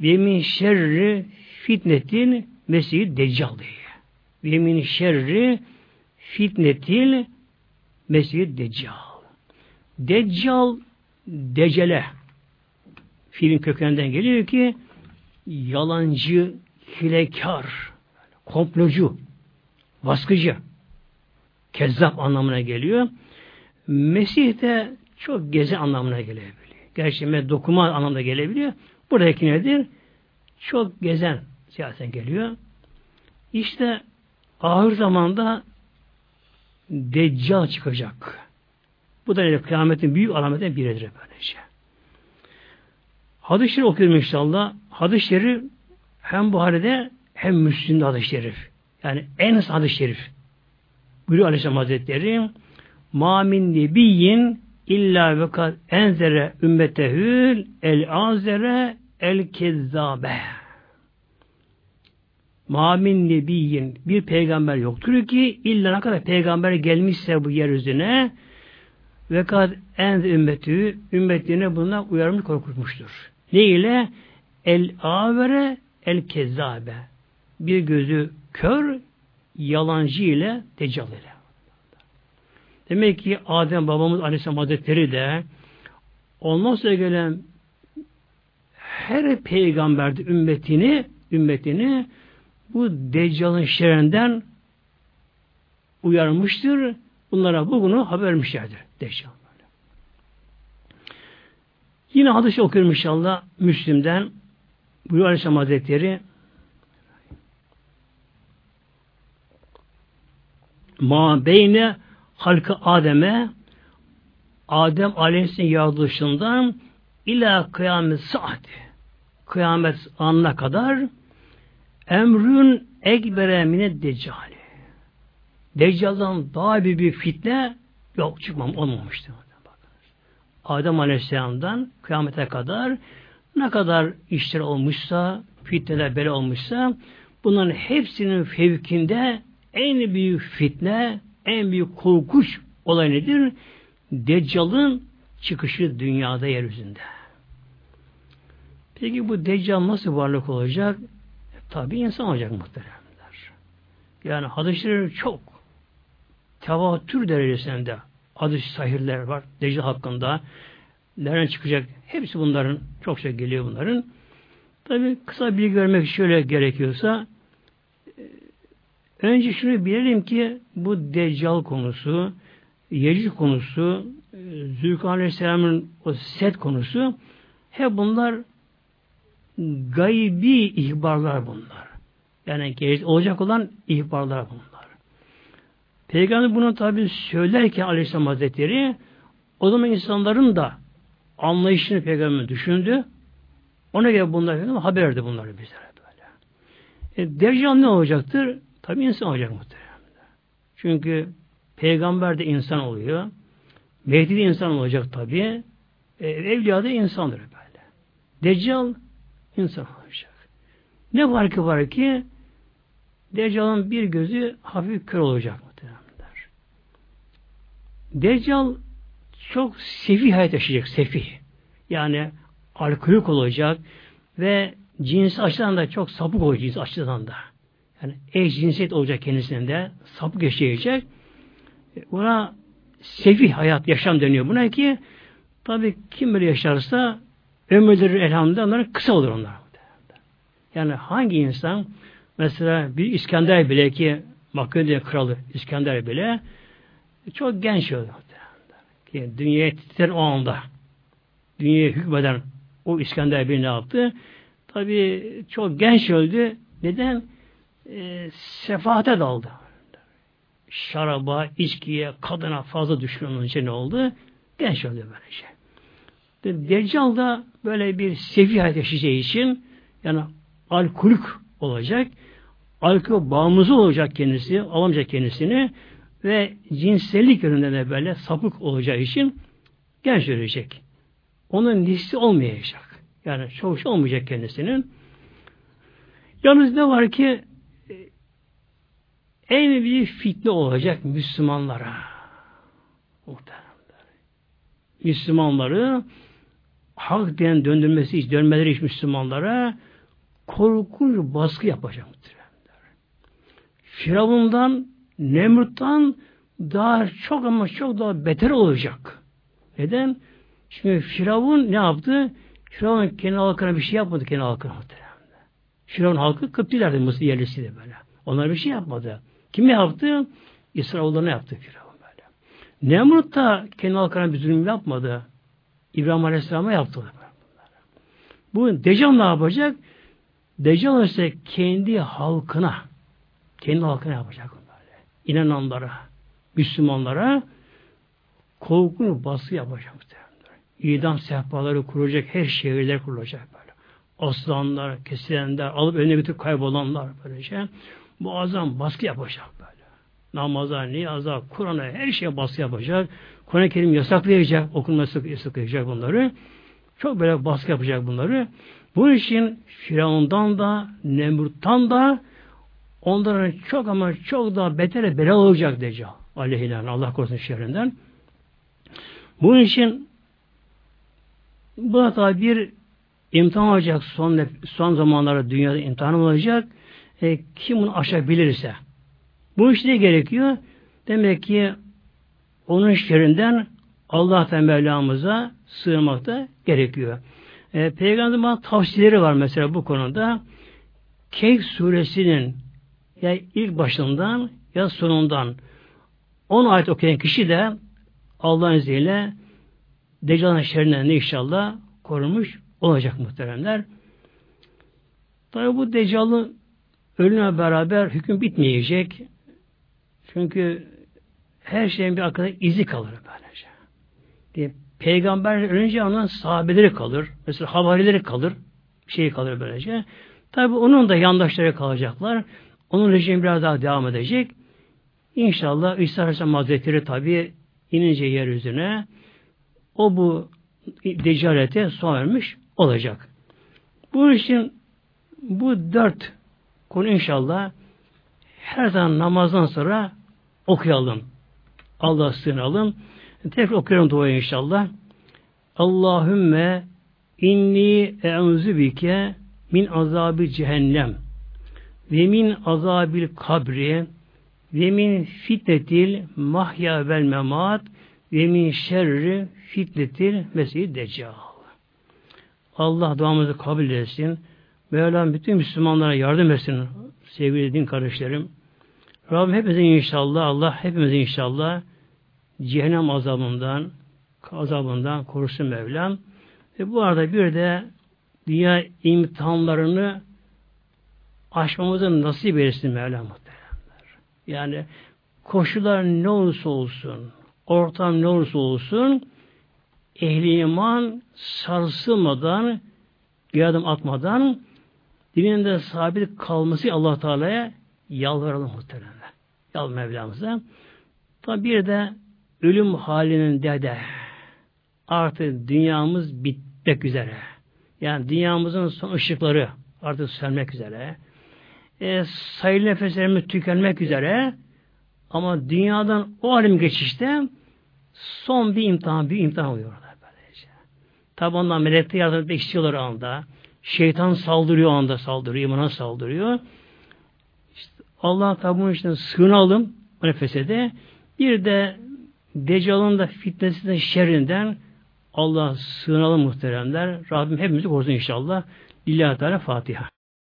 Yemin şerri fitnetin mesih deccal diye. Yemin şerri fitnetin mesih deccal. Deccal decele fiilin kökeninden geliyor ki yalancı, hilekar, komplocu, baskıcı, kezzap anlamına geliyor. Mesih de çok gezi anlamına gelebiliyor. Gerçi dokuma anlamda gelebiliyor. Buradaki nedir? Çok gezen siyasen geliyor. İşte ahir zamanda Deccal çıkacak. Bu da nedir? Kıyametin büyük alametinden biridir böylece. Hadis-i Şerif okuyorum inşallah. Hadis-i Şerif hem Buhari'de hem Müslim'de hadis-i şerif. Yani en hadis-i şerif. Buyuruyor Aleyhisselam Hazretleri Ma min nebiyyin illa ve kad enzere ümmetehül el azere el kezzabe. Ma min nebiyyin bir peygamber yoktur ki illa ne kadar peygamber gelmişse bu yeryüzüne ve kad en ümmetü ümmetine bundan uyarmış korkutmuştur. Ne ile? El avere el kezzabe. Bir gözü kör yalancı ile deccal ile. Demek ki Adem babamız Aleyhisselam Hazretleri de ondan gelen her peygamberdi ümmetini ümmetini bu Deccal'ın şerrinden uyarmıştır. Bunlara bugünü haber vermişlerdir. Deccal. Yine hadis okuyorum inşallah Müslim'den buyuruyor Aleyhisselam Hazretleri ma beyne halkı Adem'e Adem Aleyhisselam yaratılışından ila kıyamet saati kıyamet anına kadar emrün ekbere mine deccali Deccal'dan daha büyük bir fitne yok çıkmam olmamıştı. Adem Aleyhisselam'dan kıyamete kadar ne kadar işler olmuşsa, fitneler bela olmuşsa bunların hepsinin fevkinde en büyük fitne, en büyük korkuş olay nedir? Deccal'ın çıkışı dünyada yeryüzünde. Peki bu Deccal nasıl varlık olacak? Tabi insan olacak muhteremler. Yani hadisleri çok tevatür derecesinde hadis sahirler var Deccal hakkında. Nereden çıkacak? Hepsi bunların çok şey geliyor bunların. Tabi kısa bilgi vermek şöyle gerekiyorsa Önce şunu bilelim ki bu Deccal konusu, Yecid konusu, Zülkan Aleyhisselam'ın o set konusu hep bunlar gaybi ihbarlar bunlar. Yani olacak olan ihbarlar bunlar. Peygamber bunu tabi söylerken Aleyhisselam Hazretleri o zaman insanların da anlayışını peygamber düşündü. Ona göre bunlar haber verdi bunları bizlere böyle. E, Deccal ne olacaktır? Tabi insan olacak muhtemelen. Çünkü peygamber de insan oluyor. Mehdi de insan olacak tabi. E, evliya da insandır böyle. Deccal insan olacak. Ne var ki var ki Deccal'ın bir gözü hafif kör olacak muhtemelen. Deccal çok sefi hayat yaşayacak, sefi. Yani alkolik olacak ve cins açıdan da çok sapık olacak cins açıdan da. Yani eş cinsiyet olacak kendisinde sapık yaşayacak. Buna sefi hayat, yaşam deniyor buna ki tabi kim böyle yaşarsa ömürleri elhamdülillah onların kısa olur onlar. Yani hangi insan mesela bir İskender bile ki Makedonya kralı İskender bile çok genç öldü. Ki dünyaya titren o anda dünyaya hükmeden o İskender bir ne yaptı? Tabi çok genç öldü. Neden? E, sefahate daldı. Şaraba, içkiye, kadına fazla düşkün ne oldu? Genç öldü böylece. Deccal da böyle bir sevi hayat yaşayacağı için yani alkolik olacak. Alkol bağımlısı olacak kendisi, alamayacak kendisini ve cinsellik yönünde de böyle sapık olacağı için genç ölecek. Onun nisli olmayacak. Yani şey olmayacak kendisinin. Yalnız ne var ki en büyük fitne olacak Müslümanlara. Muhteremler. Müslümanları hak diyen döndürmesi hiç dönmeleri hiç Müslümanlara korkunç baskı yapacak muhteremler. Firavundan, Nemrut'tan daha çok ama çok daha beter olacak. Neden? Şimdi Firavun ne yaptı? Firavun kendi halkına bir şey yapmadı kendi halkına muhteremler. Firavun halkı Kıptilerdi Mısır yerlisiydi böyle. Onlar bir şey yapmadı. Kim yaptı? İsrailoğullarına yaptı Firavun böyle. Nemrut da kendi halkına bir zulüm yapmadı. İbrahim Aleyhisselam'a yaptı. Bu Deccal ne yapacak? Deccal ise kendi halkına kendi halkına yapacak böyle. İnananlara, Müslümanlara korkunç baskı yapacak. İdam sehpaları kuracak, her şehirler kurulacak böyle. Aslanlar, kesilenler, alıp önüne götürüp kaybolanlar böylece muazzam baskı yapacak böyle. Namaza, niyaza, Kur'an'a her şeye baskı yapacak. Kur'an-ı Kerim yasaklayacak, okunması yasaklayacak bunları. Çok böyle baskı yapacak bunları. Bu için Firavundan da, Nemrut'tan da onların çok ama çok daha betere bela olacak Deccal. Aleyhilen Allah korusun şerrinden. Bunun için bu da bir imtihan olacak son, son zamanlarda dünyada imtihan olacak e, kim bunu aşabilirse. Bu işte gerekiyor? Demek ki onun şerrinden Allah Mevlamıza sığınmak da gerekiyor. E, Peygamber'in tavsiyeleri var mesela bu konuda. Keyf suresinin ya ilk başından ya sonundan 10 ayet okuyan kişi de Allah'ın izniyle Deccal'ın şerrinden inşallah korunmuş olacak muhteremler. Tabi bu Deccal'ın Ölümle beraber hüküm bitmeyecek. Çünkü her şeyin bir arkada izi kalır böylece. Diye, peygamber ölünce onun sahabeleri kalır. Mesela havarileri kalır. Şey kalır böylece. Tabi onun da yandaşları kalacaklar. Onun rejimi biraz daha devam edecek. İnşallah İsa Aleyhisselam Hazretleri tabi inince yeryüzüne o bu decalete son vermiş olacak. Bu için bu dört Konu inşallah her zaman namazdan sonra okuyalım. Allah sığınalım. Tekrar okuyalım duayı inşallah. Allahümme inni e'uzu bike min azabi cehennem ve min azabil kabri ve min fitnetil mahya vel memat ve min şerri fitnetil mesih deccal. Allah duamızı kabul etsin. Mevlam bütün Müslümanlara yardım etsin sevgili din kardeşlerim. Rabbim hepimize inşallah, Allah hepimize inşallah cehennem azabından, azabından korusun Mevlam. Ve bu arada bir de dünya imtihanlarını aşmamızı nasip eylesin Mevlam muhteremler. Yani koşullar ne olursa olsun, ortam ne olursa olsun, ehli iman sarsılmadan, bir adım atmadan dininde sabit kalması Allah Teala'ya yalvaralım muhtemelen. Yal Mevlamıza. Tabi bir de ölüm halinin dede artık dünyamız bitmek üzere. Yani dünyamızın son ışıkları artık sönmek üzere. E, sayılı nefeslerimiz tükenmek üzere. Ama dünyadan o alim geçişte son bir imtihan, bir imtihan oluyor. Tabi ondan melekte yardım etmek istiyorlar anda. Şeytan saldırıyor anda saldırıyor, imana saldırıyor. İşte Allah tabi bunun için sığınalım o nefese de. Bir de Deccal'ın da fitnesinden, şerrinden Allah sığınalım muhteremler. Rabbim hepimizi korusun inşallah. Lillahi Teala Fatiha.